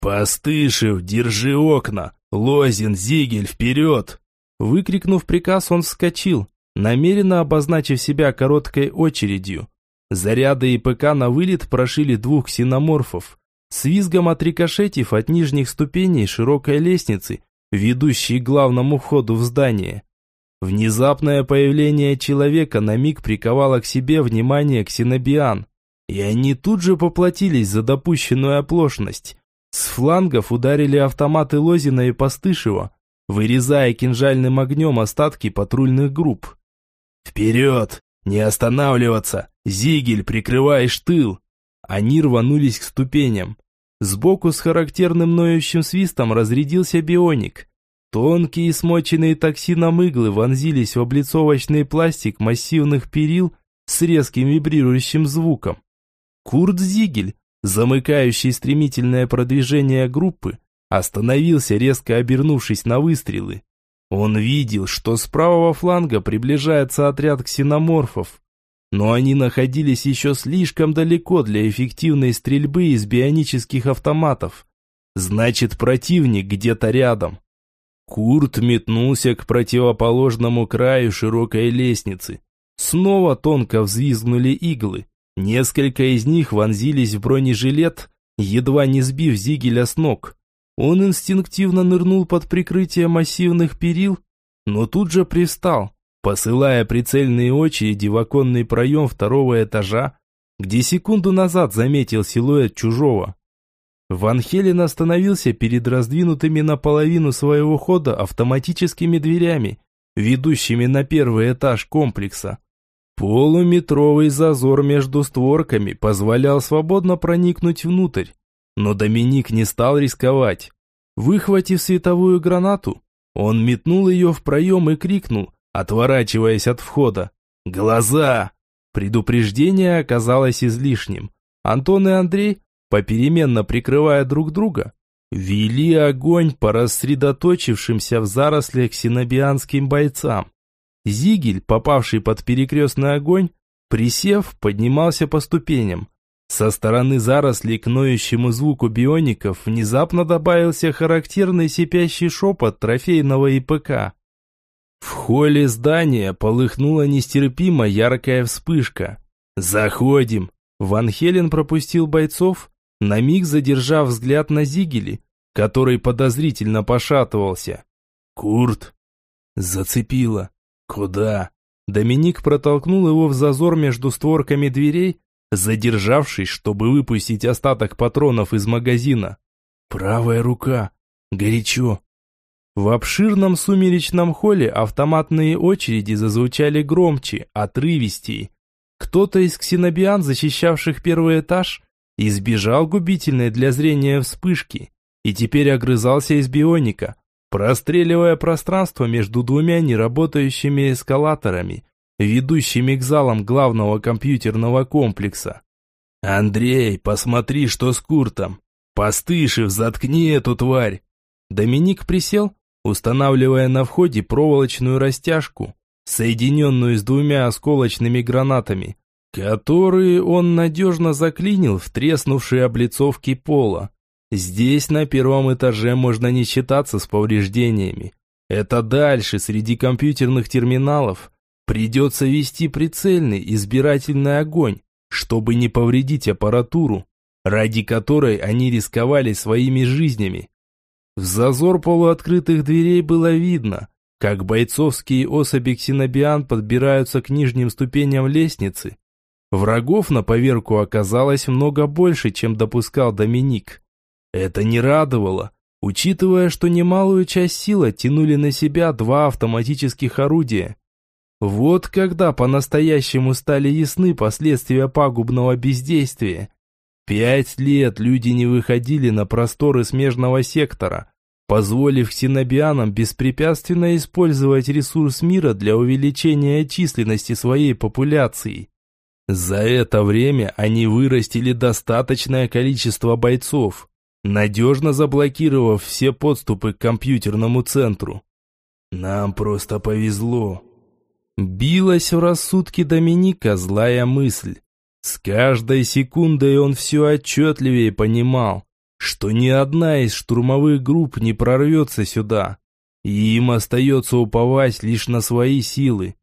«Постышев, держи окна! Лозин, Зигель, вперед!» Выкрикнув приказ, он вскочил, намеренно обозначив себя короткой очередью. Заряды и ПК на вылет прошили двух ксеноморфов, с визгом отрикошетив от нижних ступеней широкой лестницы, ведущей к главному входу в здание. Внезапное появление человека на миг приковало к себе внимание ксенобиан, и они тут же поплатились за допущенную оплошность. С флангов ударили автоматы Лозина и Постышева, вырезая кинжальным огнем остатки патрульных групп. «Вперед! Не останавливаться! Зигель, прикрываешь тыл!» Они рванулись к ступеням. Сбоку с характерным ноющим свистом разрядился бионик. Тонкие смоченные токсином иглы вонзились в облицовочный пластик массивных перил с резким вибрирующим звуком. Курт Зигель, замыкающий стремительное продвижение группы, остановился, резко обернувшись на выстрелы. Он видел, что с правого фланга приближается отряд ксеноморфов, но они находились еще слишком далеко для эффективной стрельбы из бионических автоматов. Значит, противник где-то рядом. Курт метнулся к противоположному краю широкой лестницы. Снова тонко взвизгнули иглы. Несколько из них вонзились в бронежилет, едва не сбив Зигеля с ног. Он инстинктивно нырнул под прикрытие массивных перил, но тут же привстал, посылая прицельные очереди в оконный проем второго этажа, где секунду назад заметил силуэт чужого. Ван Хелен остановился перед раздвинутыми наполовину своего хода автоматическими дверями, ведущими на первый этаж комплекса. Полуметровый зазор между створками позволял свободно проникнуть внутрь, но Доминик не стал рисковать. Выхватив световую гранату, он метнул ее в проем и крикнул, отворачиваясь от входа. «Глаза!» Предупреждение оказалось излишним. Антон и Андрей, попеременно прикрывая друг друга, вели огонь по рассредоточившимся в зарослях синобианским бойцам. Зигель, попавший под перекрестный огонь, присев, поднимался по ступеням. Со стороны зарослей к ноющему звуку биоников внезапно добавился характерный сипящий шепот трофейного ИПК. В холле здания полыхнула нестерпимо яркая вспышка. «Заходим!» Ван Хелен пропустил бойцов, на миг задержав взгляд на Зигели, который подозрительно пошатывался. «Курт!» Зацепило. «Куда?» Доминик протолкнул его в зазор между створками дверей, задержавшись, чтобы выпустить остаток патронов из магазина. «Правая рука. Горячо». В обширном сумеречном холле автоматные очереди зазвучали громче, отрывистей. Кто-то из ксенобиан, защищавших первый этаж, избежал губительной для зрения вспышки и теперь огрызался из бионика, простреливая пространство между двумя неработающими эскалаторами, ведущими к залам главного компьютерного комплекса. «Андрей, посмотри, что с Куртом! Постышев, заткни эту тварь!» Доминик присел, устанавливая на входе проволочную растяжку, соединенную с двумя осколочными гранатами, которые он надежно заклинил в треснувшие облицовки пола. Здесь на первом этаже можно не считаться с повреждениями. Это дальше, среди компьютерных терминалов, придется вести прицельный избирательный огонь, чтобы не повредить аппаратуру, ради которой они рисковали своими жизнями. В зазор полуоткрытых дверей было видно, как бойцовские особи ксенобиан подбираются к нижним ступеням лестницы. Врагов на поверку оказалось много больше, чем допускал Доминик. Это не радовало, учитывая, что немалую часть силы тянули на себя два автоматических орудия. Вот когда по-настоящему стали ясны последствия пагубного бездействия. Пять лет люди не выходили на просторы смежного сектора, позволив ксенобианам беспрепятственно использовать ресурс мира для увеличения численности своей популяции. За это время они вырастили достаточное количество бойцов, надежно заблокировав все подступы к компьютерному центру. Нам просто повезло. Билась в рассудке Доминика злая мысль. С каждой секундой он все отчетливее понимал, что ни одна из штурмовых групп не прорвется сюда, и им остается уповать лишь на свои силы.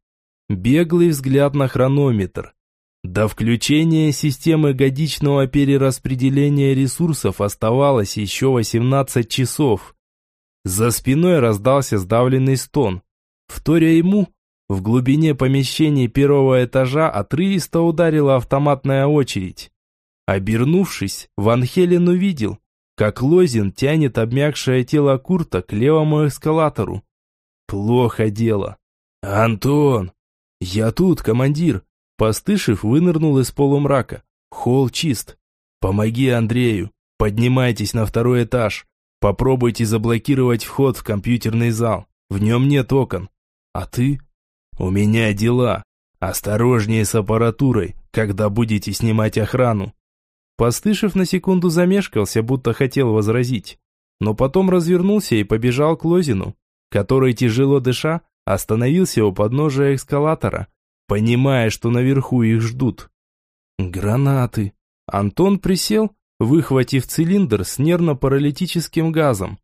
Беглый взгляд на хронометр. До включения системы годичного перераспределения ресурсов оставалось еще 18 часов. За спиной раздался сдавленный стон. Вторя ему, в глубине помещения первого этажа отрывисто ударила автоматная очередь. Обернувшись, Ван Хелен увидел, как Лозин тянет обмякшее тело Курта к левому эскалатору. Плохо дело. «Антон!» «Я тут, командир!» Постышев вынырнул из полумрака. Холл чист. Помоги Андрею. Поднимайтесь на второй этаж. Попробуйте заблокировать вход в компьютерный зал. В нем нет окон. А ты? У меня дела. Осторожнее с аппаратурой, когда будете снимать охрану. Постышев на секунду замешкался, будто хотел возразить. Но потом развернулся и побежал к Лозину, который, тяжело дыша, остановился у подножия эскалатора, понимая, что наверху их ждут. Гранаты. Антон присел, выхватив цилиндр с нервно-паралитическим газом.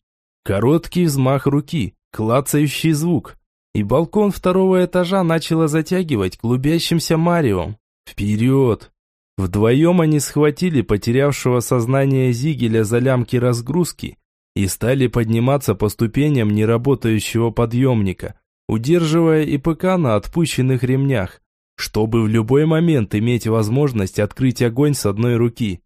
Короткий взмах руки, клацающий звук, и балкон второго этажа начало затягивать клубящимся маревом. Вперед! Вдвоем они схватили потерявшего сознание Зигеля за лямки разгрузки и стали подниматься по ступеням неработающего подъемника, удерживая ИПК на отпущенных ремнях, чтобы в любой момент иметь возможность открыть огонь с одной руки.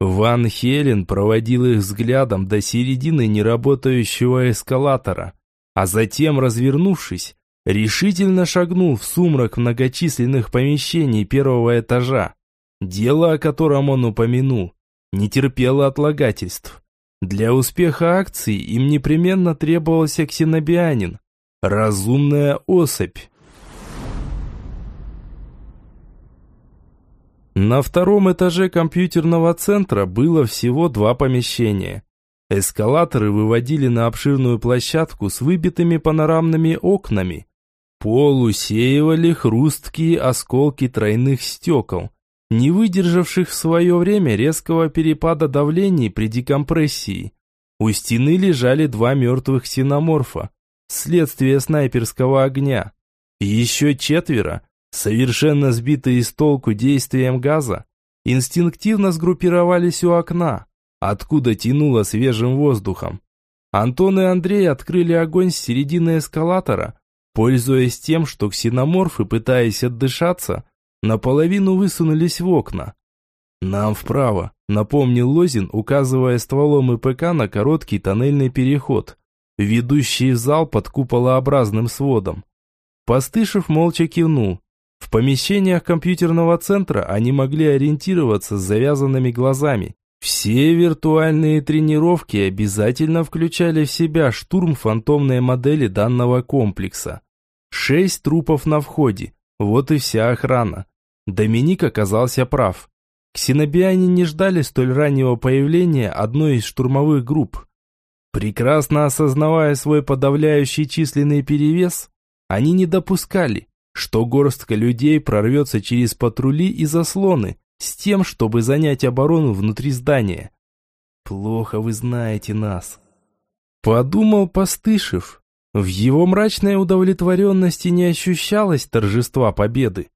Ван Хелен проводил их взглядом до середины неработающего эскалатора, а затем, развернувшись, решительно шагнул в сумрак многочисленных помещений первого этажа. Дело, о котором он упомянул, не терпело отлагательств. Для успеха акции им непременно требовался ксенобианин, разумная особь. На втором этаже компьютерного центра было всего два помещения. Эскалаторы выводили на обширную площадку с выбитыми панорамными окнами. Пол усеивали хрусткие осколки тройных стекол, не выдержавших в свое время резкого перепада давлений при декомпрессии. У стены лежали два мертвых синоморфа, следствие снайперского огня. И еще четверо, совершенно сбитые с толку действием газа, инстинктивно сгруппировались у окна, откуда тянуло свежим воздухом. Антон и Андрей открыли огонь с середины эскалатора, пользуясь тем, что ксеноморфы, пытаясь отдышаться, наполовину высунулись в окна. «Нам вправо», — напомнил Лозин, указывая стволом ИПК на короткий тоннельный переход, ведущий в зал под куполообразным сводом. Постышев молча кивнул. В помещениях компьютерного центра они могли ориентироваться с завязанными глазами. Все виртуальные тренировки обязательно включали в себя штурм фантомной модели данного комплекса. Шесть трупов на входе, вот и вся охрана. Доминик оказался прав. Ксенобиане не ждали столь раннего появления одной из штурмовых групп. Прекрасно осознавая свой подавляющий численный перевес, они не допускали, что горстка людей прорвется через патрули и заслоны с тем, чтобы занять оборону внутри здания. «Плохо вы знаете нас», — подумал Постышев. В его мрачной удовлетворенности не ощущалось торжества победы.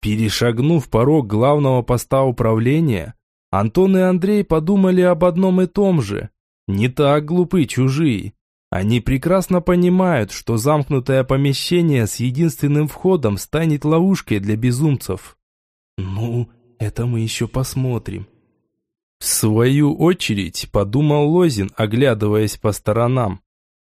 Перешагнув порог главного поста управления, Антон и Андрей подумали об одном и том же. Не так глупы чужие. Они прекрасно понимают, что замкнутое помещение с единственным входом станет ловушкой для безумцев. Ну, это мы еще посмотрим. В свою очередь, подумал Лозин, оглядываясь по сторонам.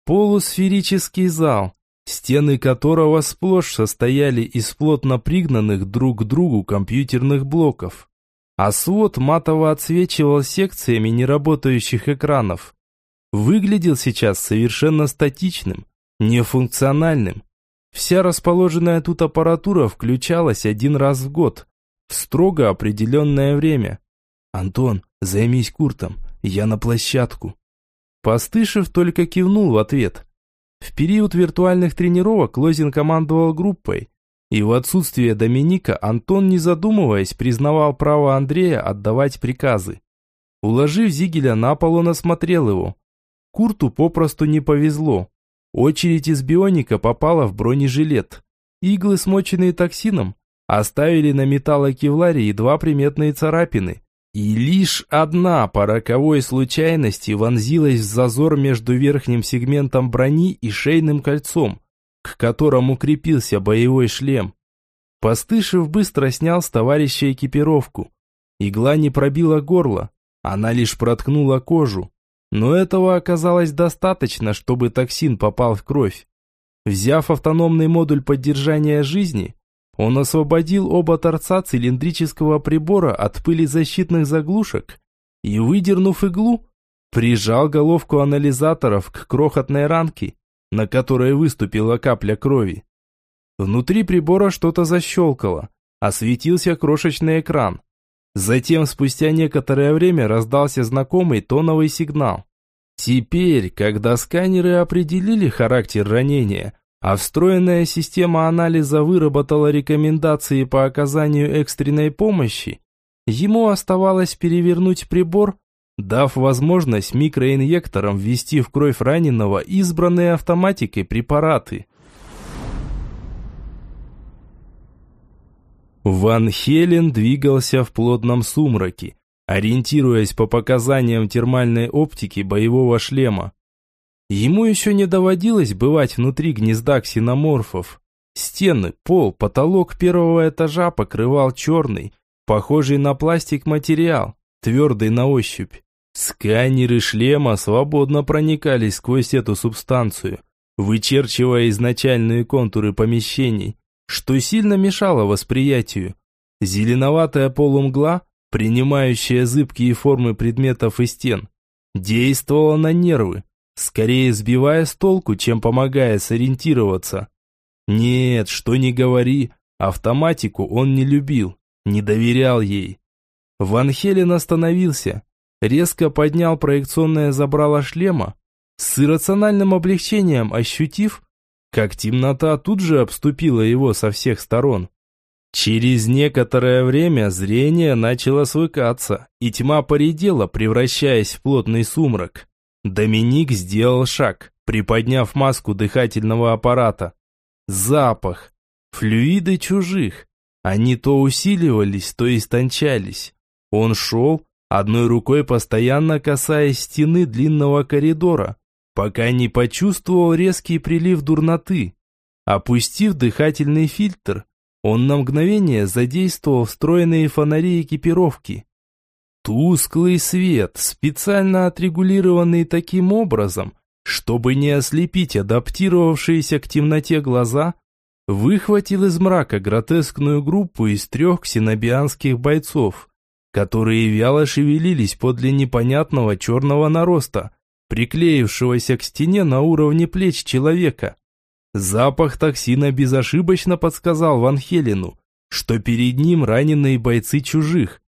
Полусферический зал, стены которого сплошь состояли из плотно пригнанных друг к другу компьютерных блоков, а свод матово отсвечивал секциями неработающих экранов. Выглядел сейчас совершенно статичным, нефункциональным. Вся расположенная тут аппаратура включалась один раз в год, в строго определенное время. «Антон, займись Куртом, я на площадку». Постышев только кивнул в ответ. В период виртуальных тренировок Лозин командовал группой, и в отсутствие Доминика Антон, не задумываясь, признавал право Андрея отдавать приказы. Уложив Зигеля на пол, он осмотрел его. Курту попросту не повезло. Очередь из бионика попала в бронежилет. Иглы, смоченные токсином, оставили на металлокевларе едва приметные царапины – и лишь одна по роковой случайности вонзилась в зазор между верхним сегментом брони и шейным кольцом, к которому крепился боевой шлем. Постышев быстро снял с товарища экипировку. Игла не пробила горло, она лишь проткнула кожу. Но этого оказалось достаточно, чтобы токсин попал в кровь. Взяв автономный модуль поддержания жизни, он освободил оба торца цилиндрического прибора от пыли защитных заглушек и, выдернув иглу, прижал головку анализаторов к крохотной ранке, на которой выступила капля крови. Внутри прибора что-то защелкало, осветился крошечный экран. Затем, спустя некоторое время, раздался знакомый тоновый сигнал. Теперь, когда сканеры определили характер ранения, а встроенная система анализа выработала рекомендации по оказанию экстренной помощи, ему оставалось перевернуть прибор, дав возможность микроинъекторам ввести в кровь раненого избранные автоматикой препараты. Ван Хелен двигался в плотном сумраке, ориентируясь по показаниям термальной оптики боевого шлема. Ему еще не доводилось бывать внутри гнезда ксеноморфов. Стены, пол, потолок первого этажа покрывал черный, похожий на пластик материал, твердый на ощупь. Сканеры шлема свободно проникали сквозь эту субстанцию, вычерчивая изначальные контуры помещений, что сильно мешало восприятию. Зеленоватая полумгла, принимающая зыбкие формы предметов и стен, действовала на нервы, скорее сбивая с толку, чем помогая сориентироваться. Нет, что ни говори, автоматику он не любил, не доверял ей. Ван Хелен остановился, резко поднял проекционное забрало шлема, с иррациональным облегчением ощутив, как темнота тут же обступила его со всех сторон. Через некоторое время зрение начало свыкаться, и тьма поредела, превращаясь в плотный сумрак. Доминик сделал шаг, приподняв маску дыхательного аппарата. Запах. Флюиды чужих. Они то усиливались, то истончались. Он шел, одной рукой постоянно касаясь стены длинного коридора, пока не почувствовал резкий прилив дурноты. Опустив дыхательный фильтр, он на мгновение задействовал встроенные фонари экипировки. Тусклый свет, специально отрегулированный таким образом, чтобы не ослепить адаптировавшиеся к темноте глаза, выхватил из мрака гротескную группу из трех ксенобианских бойцов, которые вяло шевелились подле непонятного черного нароста, приклеившегося к стене на уровне плеч человека. Запах токсина безошибочно подсказал Ван Хелену, что перед ним раненые бойцы чужих.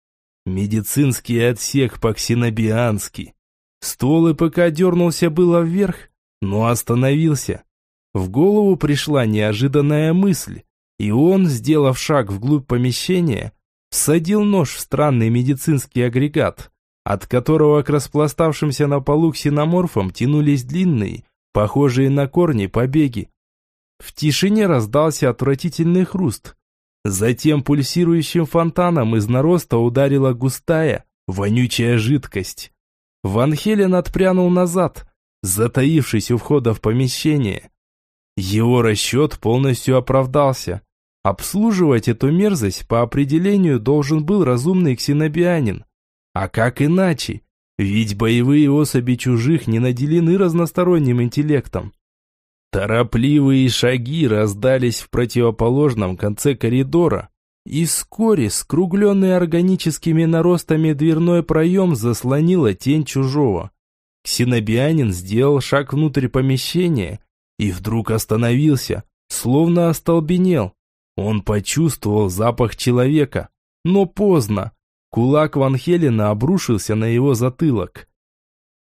Медицинский отсек по-ксенобиански. Ствол ИПК дернулся было вверх, но остановился. В голову пришла неожиданная мысль, и он, сделав шаг вглубь помещения, всадил нож в странный медицинский агрегат, от которого к распластавшимся на полу ксеноморфам тянулись длинные, похожие на корни, побеги. В тишине раздался отвратительный хруст. Затем пульсирующим фонтаном из нароста ударила густая, вонючая жидкость. Ван Хелен отпрянул назад, затаившись у входа в помещение. Его расчет полностью оправдался. Обслуживать эту мерзость по определению должен был разумный ксенобианин. А как иначе? Ведь боевые особи чужих не наделены разносторонним интеллектом. Торопливые шаги раздались в противоположном конце коридора, и вскоре скругленный органическими наростами дверной проем заслонила тень чужого. Ксенобианин сделал шаг внутрь помещения и вдруг остановился, словно остолбенел. Он почувствовал запах человека, но поздно. Кулак Ван Хелена обрушился на его затылок.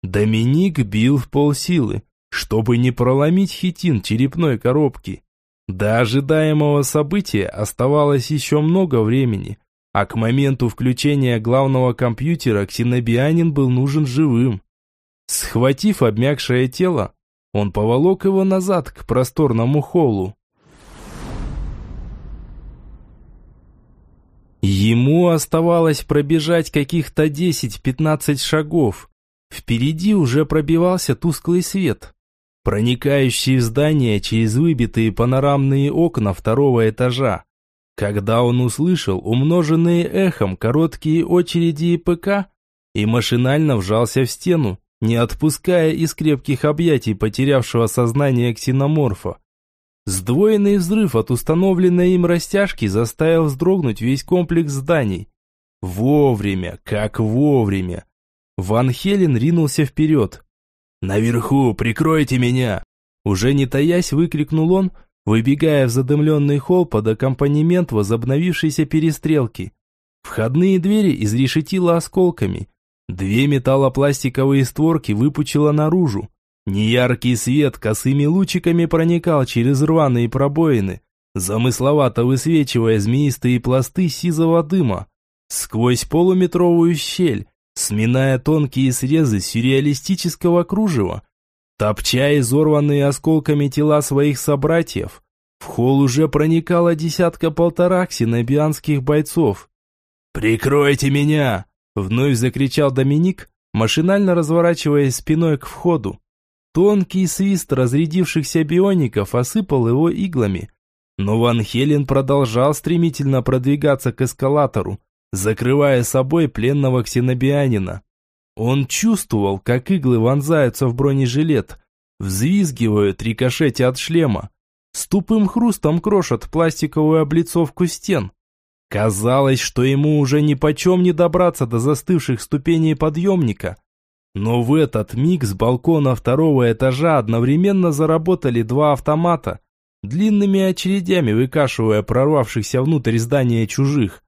Доминик бил в полсилы, чтобы не проломить хитин черепной коробки. До ожидаемого события оставалось еще много времени, а к моменту включения главного компьютера ксенобианин был нужен живым. Схватив обмякшее тело, он поволок его назад к просторному холлу. Ему оставалось пробежать каких-то 10-15 шагов. Впереди уже пробивался тусклый свет, проникающий в здание через выбитые панорамные окна второго этажа. Когда он услышал умноженные эхом короткие очереди ИПК и машинально вжался в стену, не отпуская из крепких объятий потерявшего сознание ксеноморфа. Сдвоенный взрыв от установленной им растяжки заставил вздрогнуть весь комплекс зданий. Вовремя, как вовремя. Ван Хелен ринулся вперед. «Наверху, прикройте меня!» Уже не таясь, выкрикнул он, выбегая в задымленный холл под аккомпанемент возобновившейся перестрелки. Входные двери изрешетило осколками. Две металлопластиковые створки выпучило наружу. Неяркий свет косыми лучиками проникал через рваные пробоины, замысловато высвечивая змеистые пласты сизого дыма. Сквозь полуметровую щель, сминая тонкие срезы сюрреалистического кружева, топча изорванные осколками тела своих собратьев, в холл уже проникало десятка-полтора ксенобианских бойцов. «Прикройте меня!» — вновь закричал Доминик, машинально разворачиваясь спиной к входу. Тонкий свист разрядившихся биоников осыпал его иглами. Но Ван Хелен продолжал стремительно продвигаться к эскалатору, закрывая собой пленного ксенобианина. Он чувствовал, как иглы вонзаются в бронежилет, взвизгивают, рикошетя от шлема, с тупым хрустом крошат пластиковую облицовку стен. Казалось, что ему уже ни почем не добраться до застывших ступеней подъемника. Но в этот миг с балкона второго этажа одновременно заработали два автомата, длинными очередями выкашивая прорвавшихся внутрь здания чужих.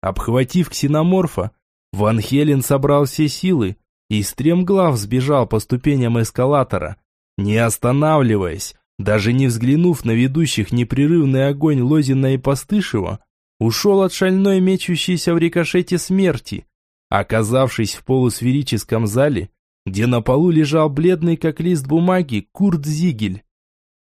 Обхватив ксеноморфа, Ван Хелен собрал все силы и стремглав сбежал по ступеням эскалатора, не останавливаясь, даже не взглянув на ведущих непрерывный огонь Лозина и Постышева, ушел от шальной мечущейся в рикошете смерти. Оказавшись в полусферическом зале, где на полу лежал бледный как лист бумаги Курт Зигель.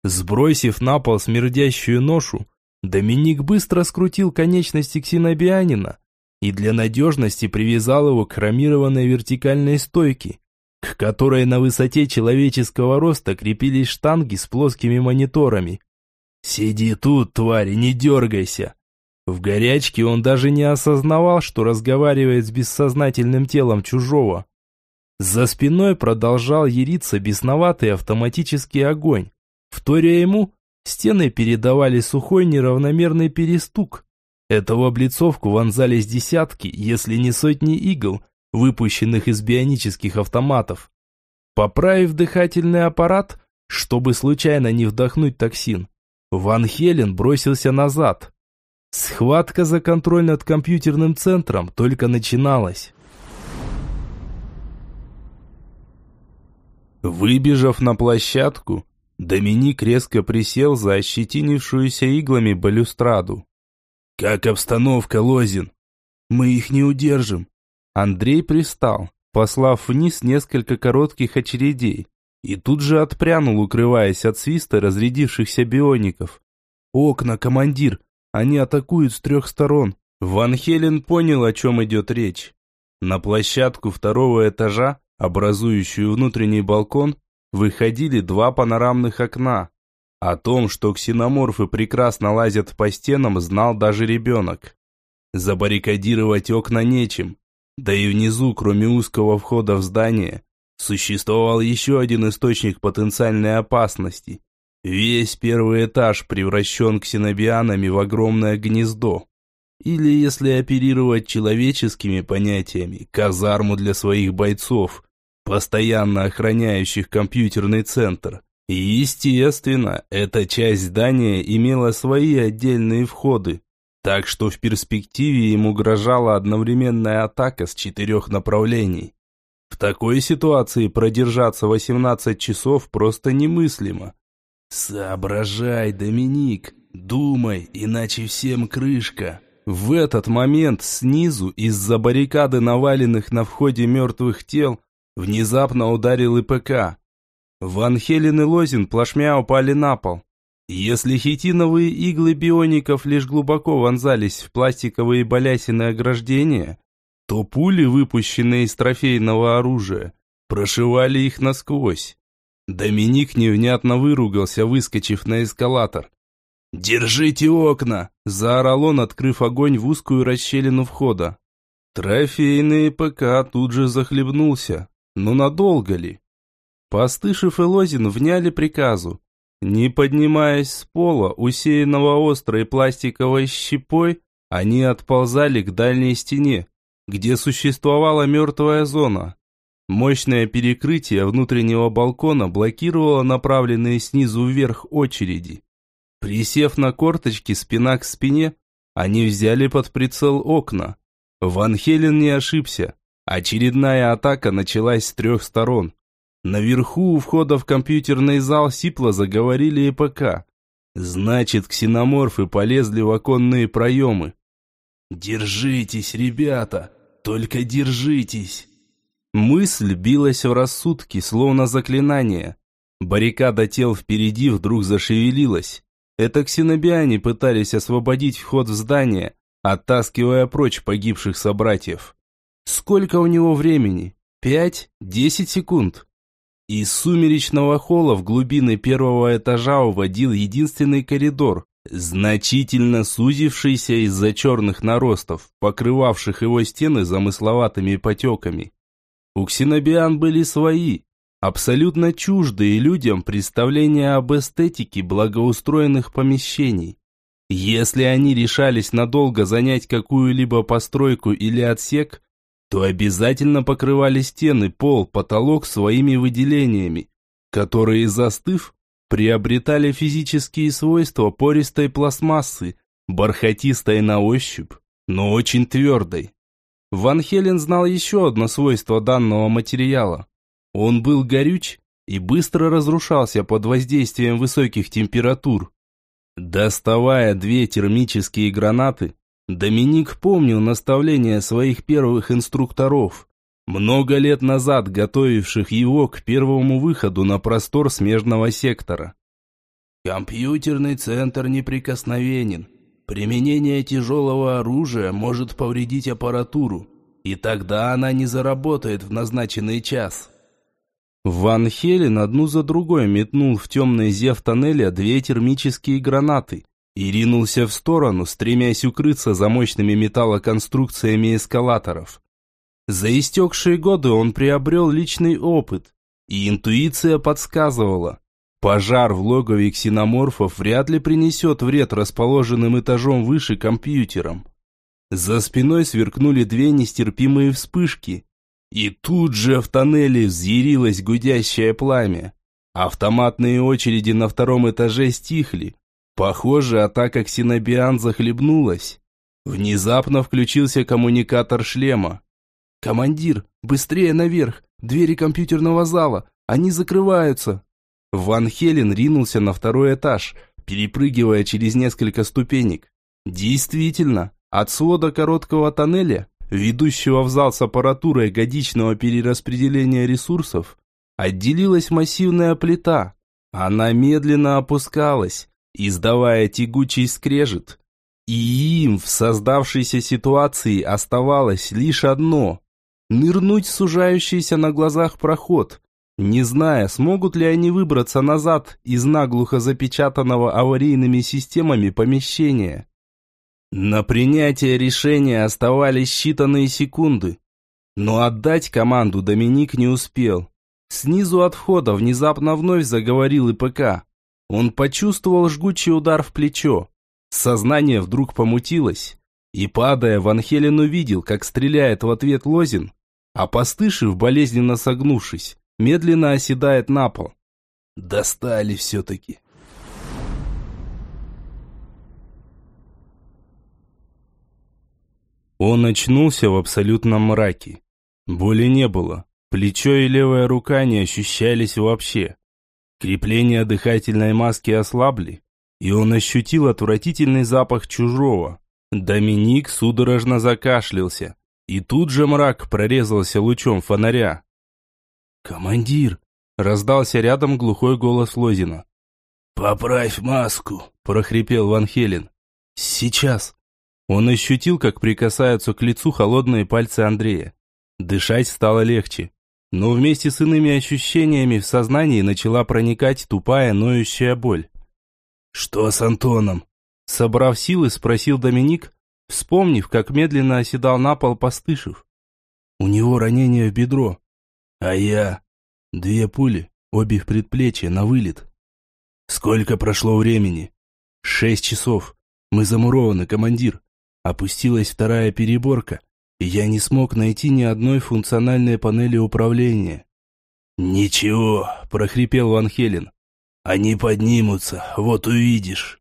Сбросив на пол смердящую ношу, Доминик быстро скрутил конечности ксенобианина и для надежности привязал его к хромированной вертикальной стойке, к которой на высоте человеческого роста крепились штанги с плоскими мониторами. «Сиди тут, тварь, не дергайся!» В горячке он даже не осознавал, что разговаривает с бессознательным телом чужого. За спиной продолжал яриться бесноватый автоматический огонь. Вторя ему, стены передавали сухой неравномерный перестук. Это в облицовку вонзались десятки, если не сотни игл, выпущенных из бионических автоматов. Поправив дыхательный аппарат, чтобы случайно не вдохнуть токсин, Ван Хелен бросился назад. Схватка за контроль над компьютерным центром только начиналась. Выбежав на площадку, Доминик резко присел за ощетинившуюся иглами балюстраду. «Как обстановка, Лозин?» «Мы их не удержим», Андрей пристал, послав вниз несколько коротких очередей, и тут же отпрянул, укрываясь от свиста разрядившихся биоников. «Окна, командир! Они атакуют с трех сторон!» Ван Хелен понял, о чем идет речь. На площадку второго этажа, образующую внутренний балкон, выходили два панорамных окна. О том, что ксеноморфы прекрасно лазят по стенам, знал даже ребенок. Забаррикадировать окна нечем, да и внизу, кроме узкого входа в здание, существовал еще один источник потенциальной опасности. Весь первый этаж превращен ксенобианами в огромное гнездо. Или, если оперировать человеческими понятиями, казарму для своих бойцов, постоянно охраняющих компьютерный центр. И, естественно, эта часть здания имела свои отдельные входы, так что в перспективе ему угрожала одновременная атака с четырех направлений. В такой ситуации продержаться 18 часов просто немыслимо. «Соображай, Доминик, думай, иначе всем крышка». В этот момент снизу, из-за баррикады наваленных на входе мертвых тел, внезапно ударил ИПК. Ван Хелен и Лозин плашмя упали на пол. Если хитиновые иглы биоников лишь глубоко вонзались в пластиковые балясины ограждения, то пули, выпущенные из трофейного оружия, прошивали их насквозь. Доминик невнятно выругался, выскочив на эскалатор. «Держите окна!» – заорал он, открыв огонь в узкую расщелину входа. Трофейный ПК тут же захлебнулся. Но надолго ли? Постышев и Лозин вняли приказу, не поднимаясь с пола, усеянного острой пластиковой щепой, они отползали к дальней стене, где существовала мертвая зона. Мощное перекрытие внутреннего балкона блокировало направленные снизу вверх очереди. Присев на корточки спина к спине, они взяли под прицел окна. Ван Хелен не ошибся. Очередная атака началась с трех сторон. Наверху у входа в компьютерный зал сипло заговорили ИПК. Значит, ксеноморфы полезли в оконные проемы. «Держитесь, ребята! Только держитесь!» Мысль билась в рассудке, словно заклинание. Баррикада тел впереди вдруг зашевелилась. Это ксенобиане пытались освободить вход в здание, оттаскивая прочь погибших собратьев. Сколько у него времени? Пять? Десять секунд? Из сумеречного холла в глубины первого этажа уводил единственный коридор, значительно сузившийся из-за черных наростов, покрывавших его стены замысловатыми потеками. У ксенобиан были свои, абсолютно чуждые людям представления об эстетике благоустроенных помещений. Если они решались надолго занять какую-либо постройку или отсек, то обязательно покрывали стены, пол, потолок своими выделениями, которые, застыв, приобретали физические свойства пористой пластмассы, бархатистой на ощупь, но очень твердой. Ван Хелен знал еще одно свойство данного материала. Он был горюч и быстро разрушался под воздействием высоких температур. Доставая две термические гранаты, Доминик помнил наставления своих первых инструкторов, много лет назад готовивших его к первому выходу на простор смежного сектора. Компьютерный центр неприкосновенен. Применение тяжелого оружия может повредить аппаратуру, и тогда она не заработает в назначенный час. Ван Хелен одну за другой метнул в темный зев тоннеля две термические гранаты, и ринулся в сторону, стремясь укрыться за мощными металлоконструкциями эскалаторов. За истекшие годы он приобрел личный опыт, и интуиция подсказывала, пожар в логове ксеноморфов вряд ли принесет вред расположенным этажом выше компьютерам. За спиной сверкнули две нестерпимые вспышки, и тут же в тоннеле взъярилось гудящее пламя. Автоматные очереди на втором этаже стихли, Похоже, атака ксенобиан захлебнулась. Внезапно включился коммуникатор шлема. «Командир, быстрее наверх! Двери компьютерного зала! Они закрываются!» Ван Хелен ринулся на второй этаж, перепрыгивая через несколько ступенек. Действительно, от свода короткого тоннеля, ведущего в зал с аппаратурой годичного перераспределения ресурсов, отделилась массивная плита. Она медленно опускалась, издавая тягучий скрежет. И им в создавшейся ситуации оставалось лишь одно – нырнуть в сужающийся на глазах проход, не зная, смогут ли они выбраться назад из наглухо запечатанного аварийными системами помещения. На принятие решения оставались считанные секунды, но отдать команду Доминик не успел. Снизу от входа внезапно вновь заговорил ИПК. Он почувствовал жгучий удар в плечо. Сознание вдруг помутилось. И, падая, Ван Хелен увидел, как стреляет в ответ Лозин, а постышив, болезненно согнувшись, медленно оседает на пол. Достали все-таки. Он очнулся в абсолютном мраке. Боли не было. Плечо и левая рука не ощущались вообще. Крепления дыхательной маски ослабли, и он ощутил отвратительный запах чужого. Доминик судорожно закашлялся, и тут же мрак прорезался лучом фонаря. «Командир!» – раздался рядом глухой голос Лозина. «Поправь маску!» – прохрипел Ван Хелен. «Сейчас!» Он ощутил, как прикасаются к лицу холодные пальцы Андрея. Дышать стало легче. Но вместе с иными ощущениями в сознании начала проникать тупая ноющая боль. «Что с Антоном?» Собрав силы, спросил Доминик, вспомнив, как медленно оседал на пол Постышев. «У него ранение в бедро. А я...» «Две пули, обе в предплечье, на вылет». «Сколько прошло времени?» «Шесть часов. Мы замурованы, командир. Опустилась вторая переборка, я не смог найти ни одной функциональной панели управления. «Ничего», – прохрипел Ван Хелен. «Они поднимутся, вот увидишь».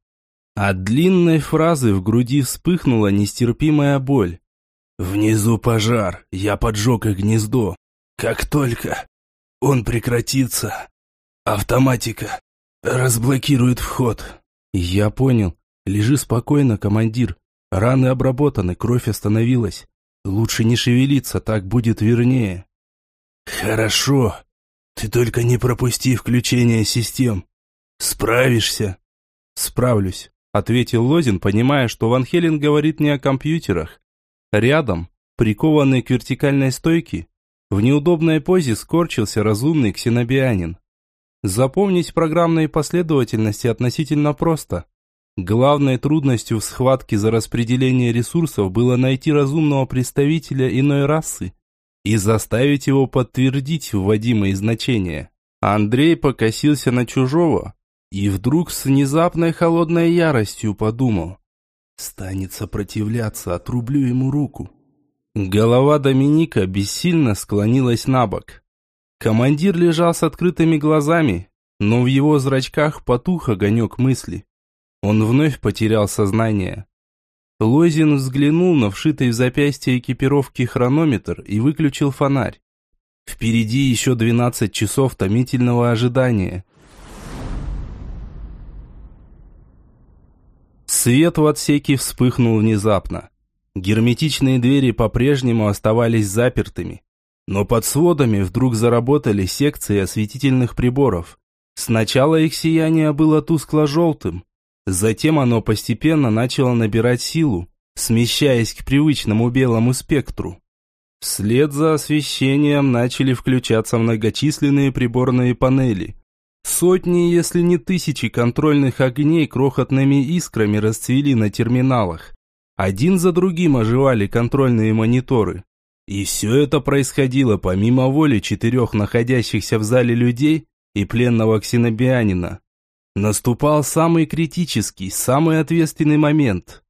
От длинной фразы в груди вспыхнула нестерпимая боль. «Внизу пожар, я поджег их гнездо. Как только он прекратится, автоматика разблокирует вход». «Я понял. Лежи спокойно, командир. Раны обработаны, кровь остановилась. Лучше не шевелиться, так будет вернее. Хорошо. Ты только не пропусти включение систем. Справишься? Справлюсь, ответил Лозин, понимая, что Ван Хелен говорит не о компьютерах. Рядом, прикованный к вертикальной стойке, В неудобной позе скорчился разумный ксенобианин. Запомнить программные последовательности относительно просто. Главной трудностью в схватке за распределение ресурсов было найти разумного представителя иной расы и заставить его подтвердить вводимые значения. Андрей покосился на чужого и вдруг с внезапной холодной яростью подумал. «Станет сопротивляться, отрублю ему руку». Голова Доминика бессильно склонилась на бок. Командир лежал с открытыми глазами, но в его зрачках потух огонек мысли. Он вновь потерял сознание. Лозин взглянул на вшитый в запястье экипировки хронометр и выключил фонарь. Впереди еще 12 часов томительного ожидания. Свет в отсеке вспыхнул внезапно. Герметичные двери по-прежнему оставались запертыми. Но под сводами вдруг заработали секции осветительных приборов. Сначала их сияние было тускло-желтым, затем оно постепенно начало набирать силу, смещаясь к привычному белому спектру. Вслед за освещением начали включаться многочисленные приборные панели. Сотни, если не тысячи контрольных огней крохотными искрами расцвели на терминалах. Один за другим оживали контрольные мониторы. И все это происходило помимо воли четырех находящихся в зале людей и пленного ксенобианина. Наступал самый критический, самый ответственный момент.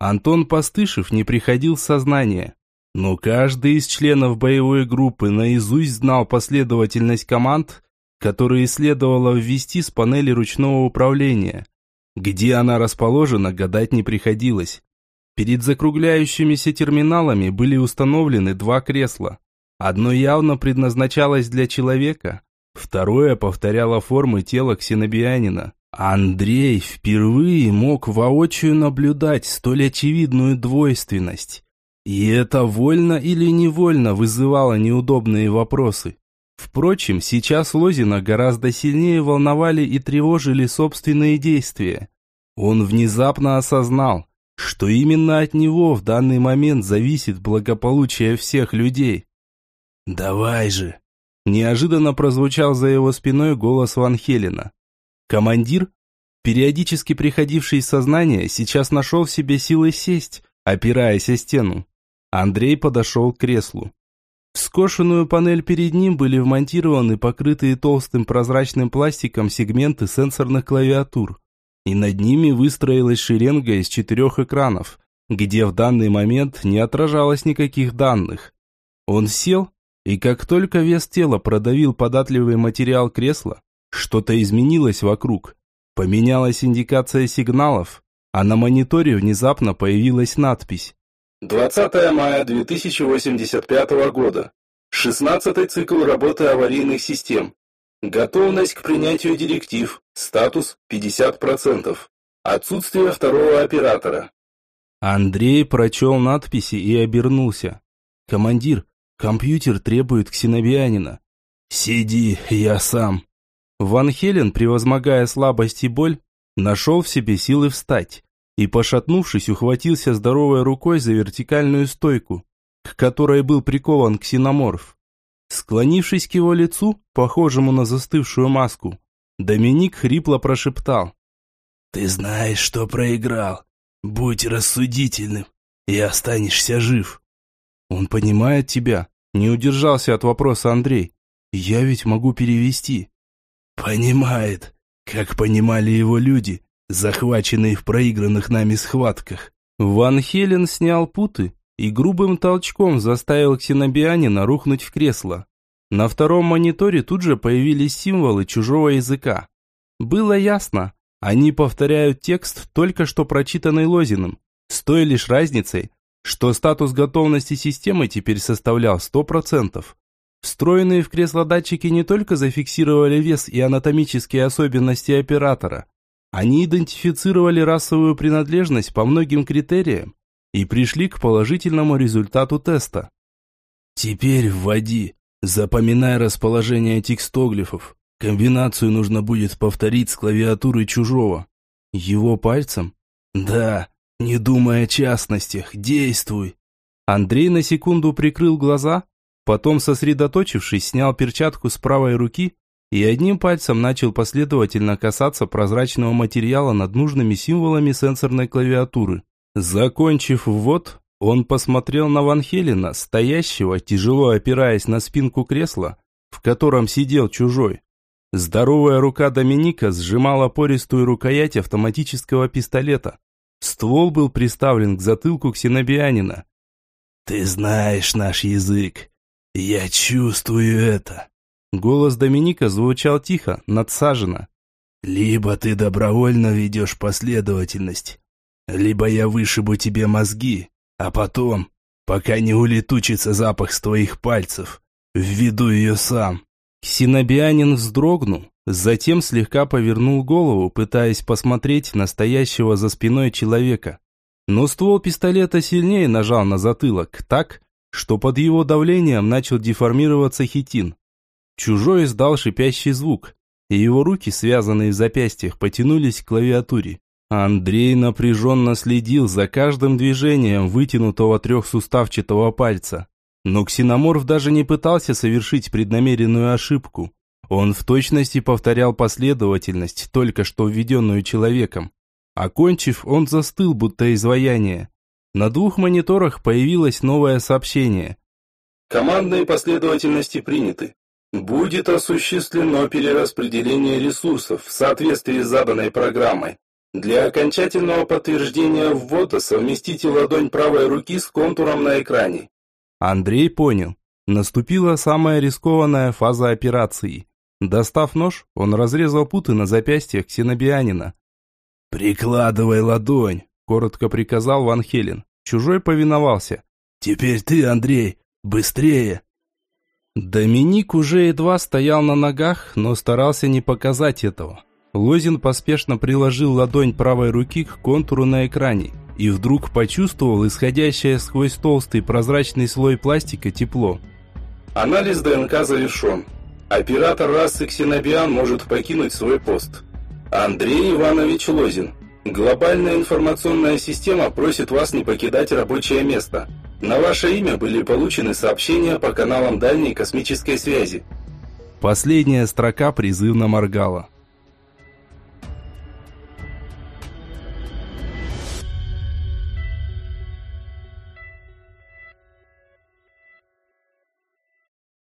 Антон Постышев не приходил в сознание, но каждый из членов боевой группы наизусть знал последовательность команд, которые следовало ввести с панели ручного управления. Где она расположена, гадать не приходилось. Перед закругляющимися терминалами были установлены два кресла. Одно явно предназначалось для человека, второе повторяло формы тела ксенобианина. Андрей впервые мог воочию наблюдать столь очевидную двойственность. И это вольно или невольно вызывало неудобные вопросы. Впрочем, сейчас Лозина гораздо сильнее волновали и тревожили собственные действия. Он внезапно осознал, что именно от него в данный момент зависит благополучие всех людей. «Давай же!» Неожиданно прозвучал за его спиной голос Ван Хелена. Командир, периодически приходивший в сознание, сейчас нашел в себе силы сесть, опираясь о стену. Андрей подошел к креслу. В скошенную панель перед ним были вмонтированы покрытые толстым прозрачным пластиком сегменты сенсорных клавиатур и над ними выстроилась шеренга из четырех экранов, где в данный момент не отражалось никаких данных. Он сел, и как только вес тела продавил податливый материал кресла, что-то изменилось вокруг. Поменялась индикация сигналов, а на мониторе внезапно появилась надпись. 20 мая 2085 года. 16 цикл работы аварийных систем. Готовность к принятию директив. Статус 50%. Отсутствие второго оператора. Андрей прочел надписи и обернулся. «Командир, компьютер требует ксенобианина». «Сиди, я сам». Ван Хелен, превозмогая слабость и боль, нашел в себе силы встать и, пошатнувшись, ухватился здоровой рукой за вертикальную стойку, к которой был прикован ксеноморф. Склонившись к его лицу, похожему на застывшую маску, Доминик хрипло прошептал. «Ты знаешь, что проиграл. Будь рассудительным, и останешься жив». «Он понимает тебя?» Не удержался от вопроса Андрей. «Я ведь могу перевести». «Понимает, как понимали его люди, захваченные в проигранных нами схватках». Ван Хелен снял путы и грубым толчком заставил ксенобианина рухнуть в кресло. На втором мониторе тут же появились символы чужого языка. Было ясно, они повторяют текст, только что прочитанный Лозиным, с той лишь разницей, что статус готовности системы теперь составлял 100%. Встроенные в кресло датчики не только зафиксировали вес и анатомические особенности оператора, они идентифицировали расовую принадлежность по многим критериям, и пришли к положительному результату теста. Теперь вводи, запоминай расположение текстоглифов. Комбинацию нужно будет повторить с клавиатуры чужого. Его пальцем? Да, не думая о частностях, действуй. Андрей на секунду прикрыл глаза, Потом, сосредоточившись, снял перчатку с правой руки и одним пальцем начал последовательно касаться прозрачного материала над нужными символами сенсорной клавиатуры. Закончив ввод, он посмотрел на Ван Хелена, стоящего, тяжело опираясь на спинку кресла, в котором сидел чужой. Здоровая рука Доминика сжимала пористую рукоять автоматического пистолета. Ствол был приставлен к затылку ксенобианина. «Ты знаешь наш язык. Я чувствую это». Голос Доминика звучал тихо, надсаженно. «Либо ты добровольно ведешь последовательность, либо я вышибу тебе мозги, а потом, пока не улетучится запах с твоих пальцев, введу ее сам». Ксенобианин вздрогнул, затем слегка повернул голову, пытаясь посмотреть настоящего за спиной человека. Но ствол пистолета сильнее нажал на затылок, так, что под его давлением начал деформироваться хитин. Чужой издал шипящий звук, и его руки, связанные в запястьях, потянулись к клавиатуре. Андрей напряженно следил за каждым движением вытянутого трехсуставчатого пальца. Но Ксеноморф даже не пытался совершить преднамеренную ошибку. Он в точности повторял последовательность, только что введенную человеком. Окончив, он застыл, будто изваяние. На двух мониторах появилось новое сообщение. Командные последовательности приняты. Будет осуществлено перераспределение ресурсов в соответствии с заданной программой. Для окончательного подтверждения ввода совместите ладонь правой руки с контуром на экране. Андрей понял. Наступила самая рискованная фаза операции. Достав нож, он разрезал путы на запястьях ксенобианина. «Прикладывай ладонь», – коротко приказал Ван Хелен. Чужой повиновался. «Теперь ты, Андрей, быстрее!» Доминик уже едва стоял на ногах, но старался не показать этого. Лозин поспешно приложил ладонь правой руки к контуру на экране и вдруг почувствовал исходящее сквозь толстый прозрачный слой пластика тепло. Анализ ДНК завершен. Оператор расы Ксенобиан может покинуть свой пост. Андрей Иванович Лозин. Глобальная информационная система просит вас не покидать рабочее место. На ваше имя были получены сообщения по каналам дальней космической связи. Последняя строка призывно моргала.